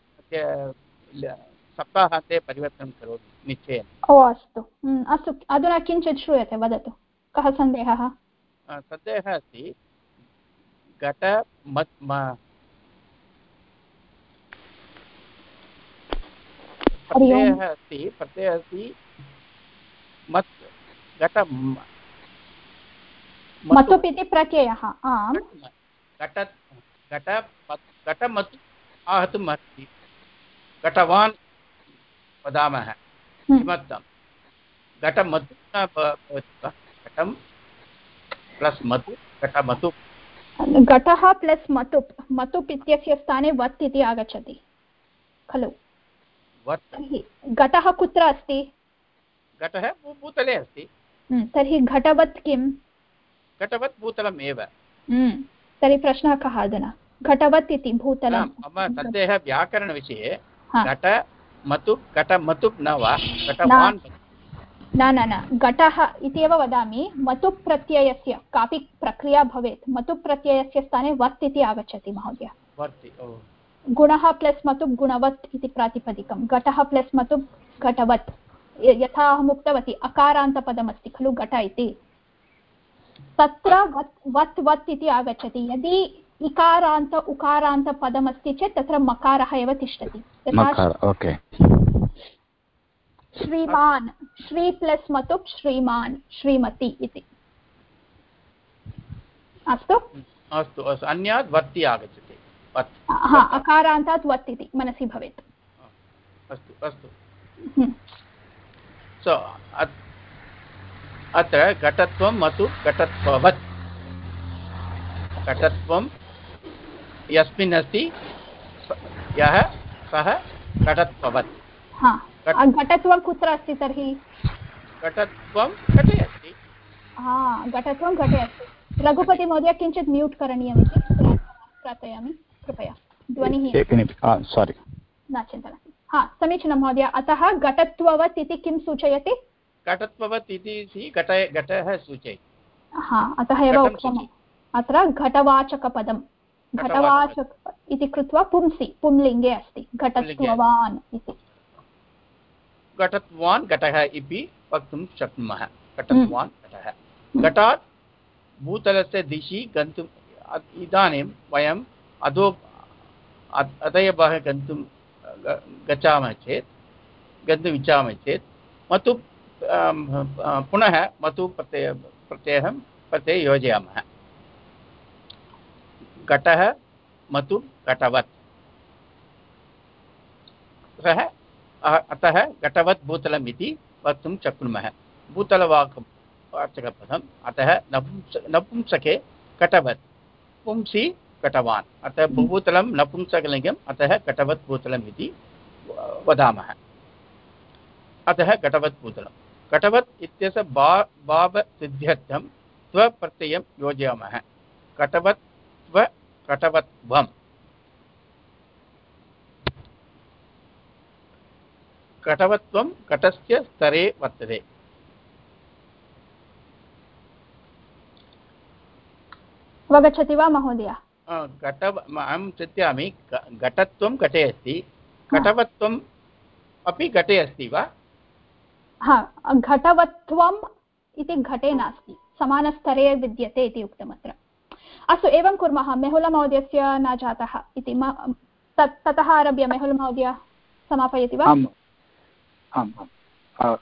सप्ताहान्ते परिवर्तनं करोमि निश्चयेन। ओ अस्तु अस्तु अधुना किञ्चित् श्रूयते वदतु कः सन्देहः? सन्देहः अस्ति घट प्रत्ययः अस्ति प्रत्ययः अस्ति मत् घट मतुप् इति प्रत्ययः आम् घट घट घटमतु आहतुम् अस्ति घटवान् वदामः। किमर्थं घटमतु न भवति वा घटं प्लस् मधु घटमतु घटः प्लस् मतुप् मतुप् इत्यस्य स्थाने वत् इति आगच्छति खलु घटः कुत्र अस्ति घटः भूतले अस्ति तर्हि घटवत् किं घटवत् भूतलम् एव। हम्म, तर्हि प्रश्नः कः अधुना? घटवत् इति भूतलं मम सन्देहः व्याकरणविषये घट मतुप् घटमतुप् न वा? घटवान् न। न न घटः इत्येव वदामि। मतुप् प्रत्ययस्य कापि प्रक्रिया भवेत्। मतुप् प्रत्ययस्य स्थाने वत् इति आगच्छति महोदय। गुणः प्लस् मतुप् गुणवत् इति प्रातिपदिकं। घटः प्लस् मतुप् घटवत्। यथा अहम् उक्तवती अकारान्तपदमस्ति खलु घट इति। तत्र वत् वत् वत् इति आगच्छति। यदि इकारान्त उकारान्तपदमस्ति चेत् तत्र मकारः एव तिष्ठति। श्रीमान् श्री प्लस् मतुप् श्रीमान् श्रीमती इति। अस्तु? अस्तु अस्तु। अन्यात् वर्ति आगच्छति। हा अकारान्तात् वत् इति मनसि भवेत्। अस्तु अस्तु। सो। अत्र घटत्वं मतु घटत्ववत् घटत्वं यस्मिन् अस्ति यः सः घटत्ववत् घटत्वं कुत्र अस्ति तर्हि घटत्वं घटे अस्ति हा घटत्वं घटे अस्ति रघुपतिमहोदय किञ्चित् म्यूट् करणीयमिति प्रार्थयामि कृपया ध्वनिः सारि न चिन्ता हा समीचीनं महोदय. अतः घटत्ववत् इति किं सूचयति? घटत्ववत् इति घट घटः सूचयति। हा अतः एव उक्तम्. अत्र घटवाचकपदं. घटवाचक इति कृत्वा पुंसि पुंलिङ्गे अस्ति। घटत्ववान् इति। घटत्वान् घटः इति वक्तुं शक्नुमः। घटत्वान् घटः। घटात् भूतलस्य दिशि गन्तुम् इदानीं वयम् अधो अधयभः गन्तुं गच्छामः चेत् गन्तुम् इच्छामः चेत् मतु पुनः मतु प्रत्यय, प्रत्ययं, प्रत्यये योजयामः। घटः मतु घटवत्। सः अतः घटवत् भूतलम् इति वक्तुं शक्नुमः। भूतलवाक्, वाचकपदम्, अतः नपुंस, नपुंसके घटवत्। पुंसि घटवान् अतः हम्म। भूतलं नपुंसकलिङ्गम् अतः घटवत् भूतलम् इति वदामः। अतः घटवत् भूतलं घटवत् इत्यस्य बा भावसिद्ध्यर्थं त्वप्रत्ययं योजयामः। घटवत् त्व घटवत्वम् घटवत्वं घटस्य स्तरे वर्तते। अवगच्छति वा महोदय? घट अहं चिन्तयामि घटत्वं घटे अस्ति घटवत्वम् अपि घटे अस्ति वा? हा घटवत्वम् इति घटे नास्ति समानस्तरे विद्यते इति उक्तमत्र। अस्तु एवं कुर्मः मेहुलमहोदयस्य न जातः इति ततः आरभ्य मेहुलमहोदय समापयति वा? आम् आम्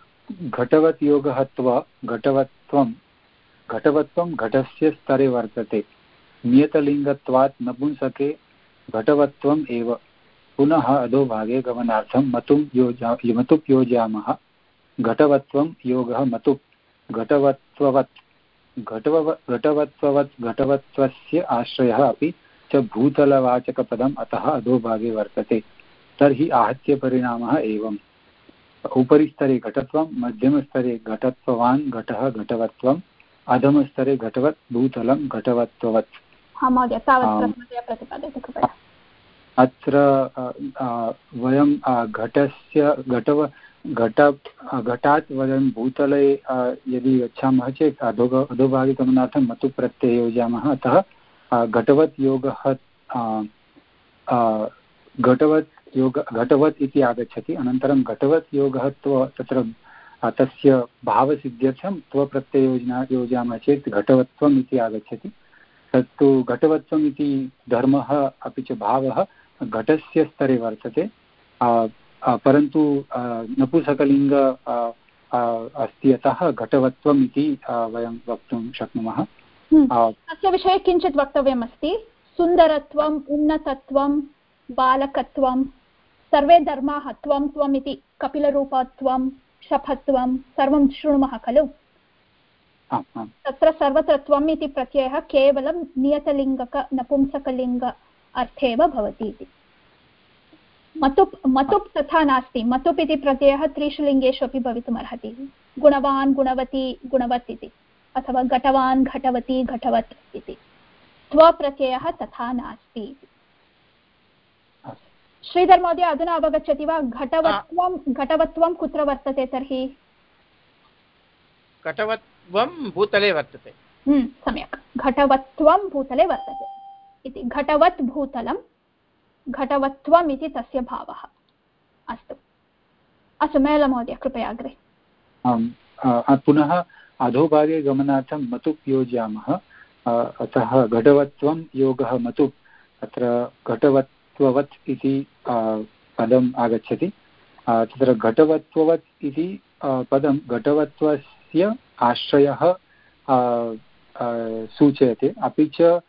घटवत् योगः घटवत्वं घटवत्वं घटस्य स्तरे वर्तते। नियतलिङ्गत्वात् नपुंसके घटवत्वम् एव। पुनः अधोभागे गमनार्थं मतुं योजा, मतुप् योजयामः घटवत्वं योगः मतुप्। घटवत्ववत्। घटव घटवत्ववत्, घटवत्वस्य आश्रयः अपि च भूतलवाचकपदम् अतः अधोभागे वर्तते। तर्हि आहत्य परिणामः एवम्। उपरि स्तरे घटत्वं, मध्यमस्तरे घटत्ववान्, घटः घटवत्वम्, अधमस्तरे घटवत्, भूतलं घटवत्ववत्। अत्र वयं घटस्य घटव घट घटात् वयं भूतले यदि गच्छामः चेत् अधो अधोभागे गमनार्थं मतु प्रत्यये योजयामः। अतः घटवत् योगः घटवत् योग घटवत् इति आगच्छति। अनन्तरं घटवत् योगः त्व तत्र तस्य भावसिद्ध्यर्थं त्वप्रत्ययोजना योजयामः चेत् घटवत्वम् इति आगच्छति। तत्तु घटवत्वम् इति धर्मः अपि च भावः घटस्य स्तरे वर्तते। परन्तु नपुसकलिङ्ग अस्ति अतः घटवत्वम् इति वयं वक्तुं शक्नुमः। हम्म। तस्य विषये किञ्चित् वक्तव्यमस्ति। सुन्दरत्वम् उन्नतत्वं बालकत्वं सर्वे धर्माः त्वं त्वम् इति कपिलरूपत्वं शपत्वं सर्वं शृणुमः खलु? तत्र सर्वत्र त्वम् इति प्रत्ययः केवलं नियतलिङ्गक नपुंसकलिङ्ग अर्थे एव भवति इति. मतुप् मतुप् तथा नास्ति. मतुप् इति प्रत्ययः त्रिषु लिङ्गेषु अपि भवितुम् अर्हति. गुणवान् गुणवती गुणवत् इति. अथवा घटवान् घटवती घटवत् इति. त्वप्रत्ययः तथा नास्ति इति. श्रीधर् महोदय अधुना अवगच्छति वा? घटवत्वं घटवत्वं कुत्र वर्तते तर्हि? घटवत्वं भूतले वर्तते। हम्म, सम्यक्। घटवत्वं भूतले वर्तते। इति घटवत् भूतलं घटवत्वम् इति तस्य भावः। अस्तु। अस्तु मेलमहोदय कृपया अग्रे। आम् पुनः अधोभागे गमनार्थं मतुप् योजयामः। अतः घटवत्वं योगः मतुप् अत्र घटवत्ववत् इति पदम् आगच्छति। तत्र घटवत्ववत् इति पदं घटवत्वस्य आश्रयः सूचयते। अपि च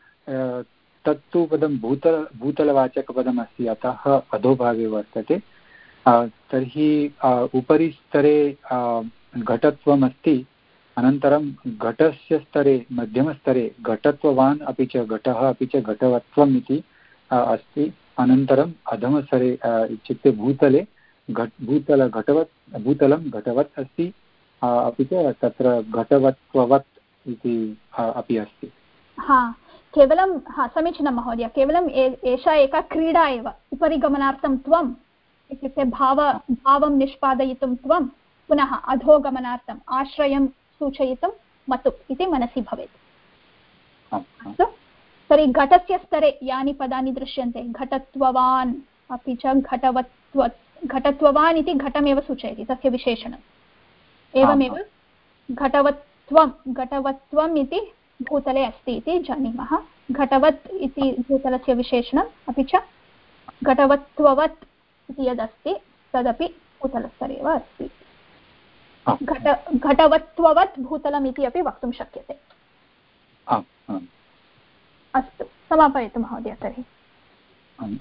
तत्तु पदं भूतल भूतलवाचकपदमस्ति अतः अधोभागे वर्तते। तर्हि उपरि स्तरे घटत्वमस्ति। अनन्तरं घटस्य स्तरे मध्यमस्तरे घटत्ववान् अपि च घटः अपि च घटवत्वम् इति अस्ति। अनन्तरम् अधमस्तरे इत्युक्ते भूतले घट् भूतलघटवत् भूतलं घटवत् अस्ति। अपि च तत्र घटवत्ववत् इति अपि अस्ति। हा केवलं हा समीचीनं महोदय केवलं एषा एका क्रीडा एव उपरि गमनार्थं त्वम् इत्युक्ते भाव भावं निष्पादयितुं त्वं पुनः अधोगमनार्थम् आश्रयं सूचयितुं मतु इति मनसि भवेत्। अस्तु तर्हि घटस्य स्तरे यानि पदानि दृश्यन्ते? घटत्ववान् अपि च घटवत्व घटत्ववान् इति घटमेव सूचयति तस्य विशेषणम्। एवमेव घटवत्वं घटवत्वम् इति भूतले अस्ति इति जानीमः। घटवत् इति भूतलस्य विशेषणम् अपि च घटवत्ववत् इति यदस्ति तदपि भूतलस्तरे एव अस्ति। घट घटवत्ववत् भूतलम् इति अपि वक्तुं शक्यते। अस्तु समापयतु महोदय तर्हि।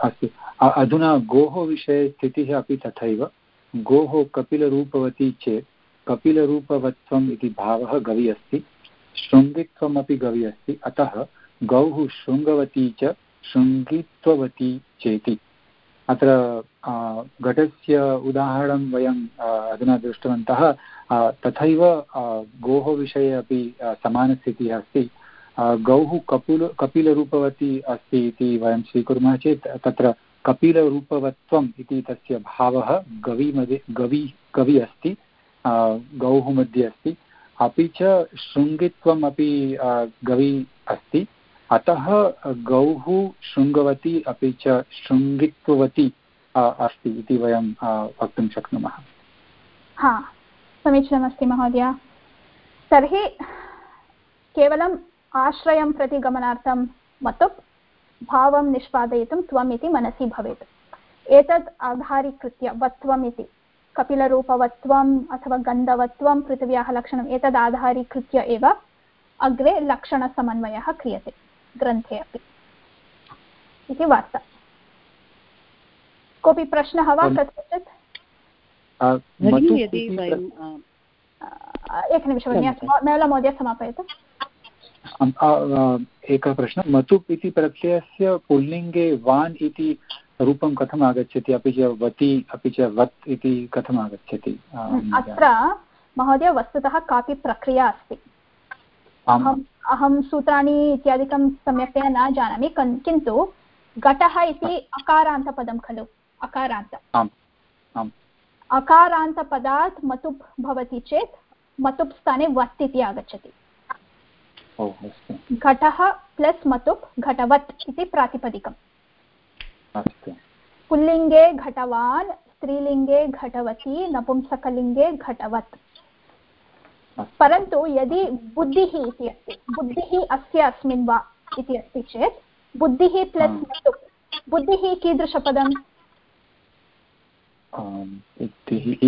अस्तु। अधुना गोः विषये स्थितिः अपि तथैव। गोः कपिलरूपवती चेत् कपिलरूपवत्वम् इति भावः गवि अस्ति शृङ्गित्वमपि गवि अस्ति अतः गौः शृङ्गवती च शृङ्गित्ववती चेति। अत्र घटस्य उदाहरणं वयम् अधुना दृष्टवन्तः तथैव गोः विषये अपि समानस्थितिः अस्ति। गौः कपिल, कपिलरूपवती अस्ति इति वयं स्वीकुर्मः चेत्, तत्र कपिलरूपवत्वम् इति तस्य भावः गवि गवि कवि अस्ति। गौः मध्ये अस्ति। अपि च शृङ्गित्वम् अपि गवि अस्ति। अतः गौः शृङ्गवती अपि च शृङ्गित्ववती अस्ति इति वयं वक्तुं शक्नुमः। हा, समीचीनमस्ति महोदय। तर्हि केवलम् आश्रयं प्रति गमनार्थं मतुप् भावं निष्पादयितुं त्वम् इति मनसि भवेत्। एतत् आधारीकृत्य वत्वम् इति। कपिलरूपवत्वम् अथवा गन्धवत्वं पृथिव्याः लक्षणम् एतद् आधारीकृत्य एव अग्रे लक्षणसमन्वयः क्रियते ग्रन्थे अपि। इति वार्ता। कोऽपि प्रश्नः वा कस्यचित्? एकनिमिषं मेलमहोदय समापयतु। एकः प्रश्नः। मतुप् इति प्रत्ययस्य पुल्लिङ्गे वान् इति रूपं कथम् आगच्छति अपि च वति अपि च वत् इति कथम् आगच्छति? अत्र महोदय वस्तुतः कापि प्रक्रिया अस्ति। अहम् अहं सूत्राणि इत्यादिकं सम्यक्तया न जानामि किन्तु घटः इति अकारान्तपदं खलु अकारान्त। अकारान्तपदात् मतुप् भवति चेत् मतुप् स्थाने वत् इति आगच्छति। घटः प्लस् मतुप् घटवत् इति प्रातिपदिकम्। पुल्लिङ्गे घटवान् स्त्रीलिङ्गे घटवती नपुंसकलिङ्गे घटवत्। परन्तु यदि बुद्धिः इति अस्ति बुद्धिः अस्य अस्मिन् वा इति अस्ति चेत् बुद्धिः प्लस् बुद्धिः कीदृशपदम्?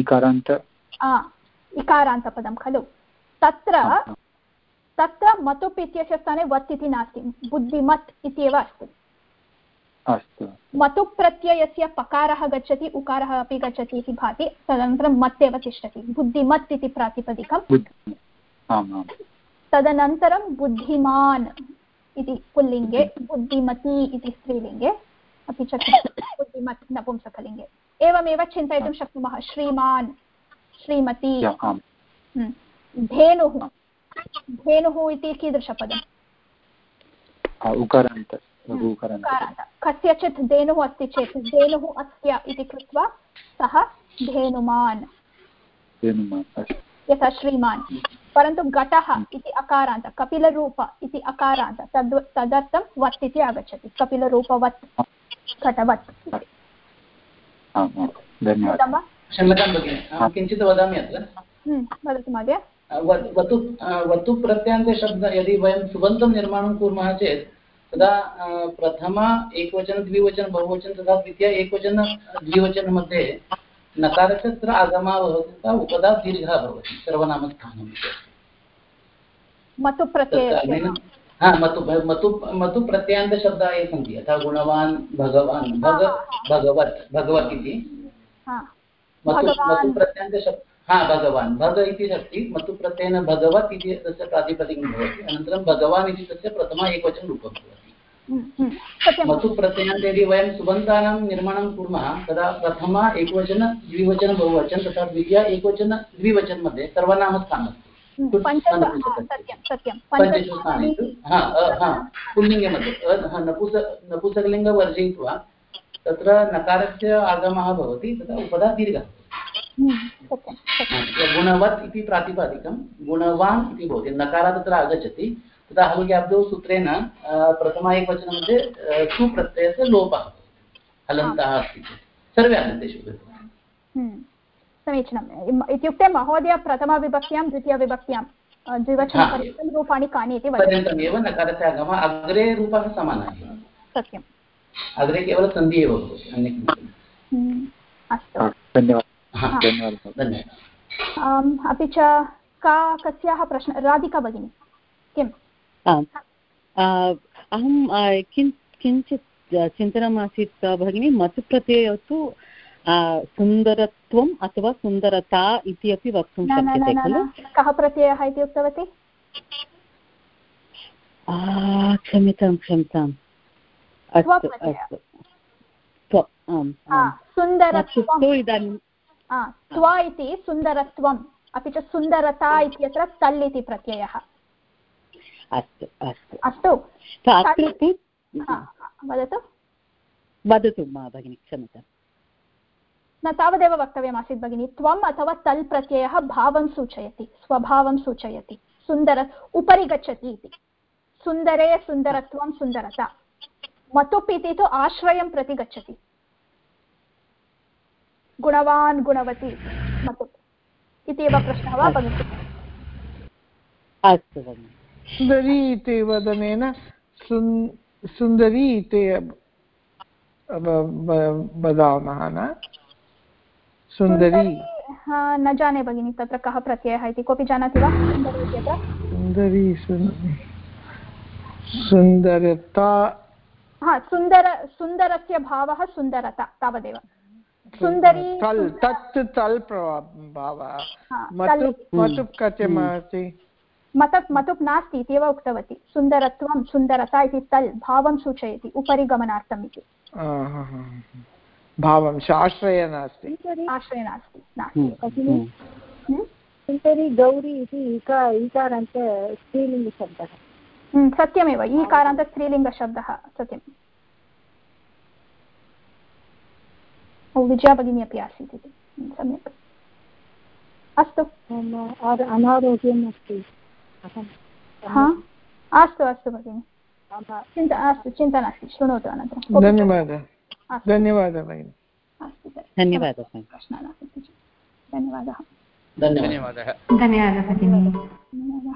इकारान्त। इकारान्तपदं खलु। तत्र तत्र मतुप् इत्यस्य स्थाने वत् इति नास्ति बुद्धिमत् इत्येव अस्ति। अस्तु। मतुप् प्रत्ययस्य पकारः गच्छति उकारः अपि गच्छति इति भाति तदनन्तरं मत् एव तिष्ठति। बुद्धिमत् इति प्रातिपदिकम् तदनन्तरं बुद्धिमान् इति पुल्लिङ्गे बुद्धिमती। इति स्त्रीलिङ्गे अपि च *coughs* बुद्धिमत् नपुंसकलिङ्गे। एवमेव चिन्तयितुं शक्नुमः। श्रीमान् श्रीमती। धेनुः। धेनुः इति कीदृशपदम्? कस्यचित् धेनुः अस्ति चेत् धेनुः अस्य इति कृत्वा सः धेनुमान्। यथा श्रीमान्। परन्तु घटः इति अकारान्त कपिलरूप इति अकारान्त तद् तदर्थं वत् इति आगच्छति कपिलरूपवत् घटवत् किञ्चित् वदामि अत्र। हम्म, वदतु महोदय। वतु वतु प्रत्यान्तशब्द यदि वयं सुबन्तं निर्माणं कुर्मः चेत् तदा प्रथम एकवचन द्विवचन बहुवचन तथा द्वितीय एकवचन द्विवचनमध्ये नकारस्य तत्र आगमः भवति तथा उपदा दीर्घः भवति सर्वनामस्थानम् मतु हा मतु मतु मतु प्रत्ययान्तशब्दाः ये सन्ति यथा गुणवान् भगवान् भग भगवत् भगवत् इति। मतु मतु प्रत्ययान्तशब्द हा भगवान् भग इति अस्ति मतु प्रत्ययेन भगवत् इति तस्य प्रातिपदिकं भवति अनन्तरं भगवान् इति तस्य प्रथमा एकवचनरूपं भवति। मतु प्रत्ययान्ते यदि वयं सुबन्तानां निर्माणं कुर्मः तदा प्रथमा एकवचन द्विवचन बहुवचन तथा द्वितीया एकवचन द्विवचन मध्ये सर्वनामस्थानम् पुल्लिङ्गे मध्ये नपुस नपुसकलिङ्गं वर्जयित्वा तत्र नकारस्य आगमः भवति तथा उपदा दीर्घः। गुणवत् इति प्रातिपादिकं गुणवान् इति भवति। नकारः तत्र आगच्छति। तदा हलुग्याब्दौ सूत्रेण प्रथमा एकवचनमध्ये सुप्रत्ययस्य लोपः हलन्तः अस्ति चेत् सर्वे हलन्तेषु समीचीनम् इत्युक्ते महोदय प्रथमाविभक्त्यां द्वितीयविभक्त्यां द्विवचनपर्यन्तं रूपाणि कानि इति पर्यन्तमेव नकारस्य आगमः अग्रे रूपः समानः सत्यम् अग्रे केवलं सन्धिः एव भवति अन्य अस्तु धन्यवादः धन्यवादः अपि च का कस्याः प्रश्न राधिका भगिनी किम् आम् अहं किं किञ्चित् चिन्तनमासीत् भगिनि? मतुप्रत्ययः तु सुन्दरत्वम् अथवा सुन्दरता इति अपि वक्तुं शक्यते खलु? कः प्रत्ययः इति उक्तवती? क्षम्यतां क्षम्यताम् अस्तु अस्तु। सुन्दरत्वम्। इदानीं त्व इति सुन्दरत्वम्। अपि च सुन्दरता इत्यत्र तल् इति प्रत्ययः। अस्तु अस्तु। अस्तु। अत्र तु वदतु। वदतु मा भगिनि क्षम्यताम्। न तावदेव वक्तव्यमासीत् भगिनि। त्वम् अथवा तल् प्रत्ययः भावं सूचयति स्वभावं सूचयति। सुन्दर उपरि गच्छति इति। सुन्दरे सुन्दरत्वं सुन्दरता। मतुप् इति तु आश्रयं प्रति गच्छति। गुणवान् गुणवती मतुप् इति एव प्रश्नः वा भगिनि? अस्तु भगिनि। सुन्दरी इति वदनेन सुन् सुन्दरी इति वदामः न? सुन्दरी। न जाने भगिनि तत्र कः प्रत्ययः इति। कोऽपि जानाति वा? सुन्दरी सुन्दरता। हा सुन्दर सुन्दरस्य भावः सुन्दरता तावदेव। सुन्दरी तत् तल् भावः मतुप् कथमस्ति मतप् मतुप् नास्ति इत्येव उक्तवती। सुन्दरत्वं सुन्दरता इति तल् भावं सूचयति उपरि गमनार्थम् इति। भावं शास्त्रय नास्ति। आश्रय नास्ति सुन्दरी हम्म? हम्म? गौरी इति ईकारान्त स्त्रीलिङ्गशब्दः। हम्म, सत्यमेव ईकारान्त स्त्रीलिङ्गशब्दः सत्यम्। विजया भगिनी अपि आसीत् इति। सम्यक्। अस्तु। अनारोग्यम् अस्ति अस्तु अस्तु भगिनि। चिन्ता अस्तु चिन्ता नास्ति शृणोतु अनन्तरं। धन्यवादः। धन्यवादः भगिनि। धन्यवादः। धन्यवादः धन्यवादः। धन्यवादः। भगिनि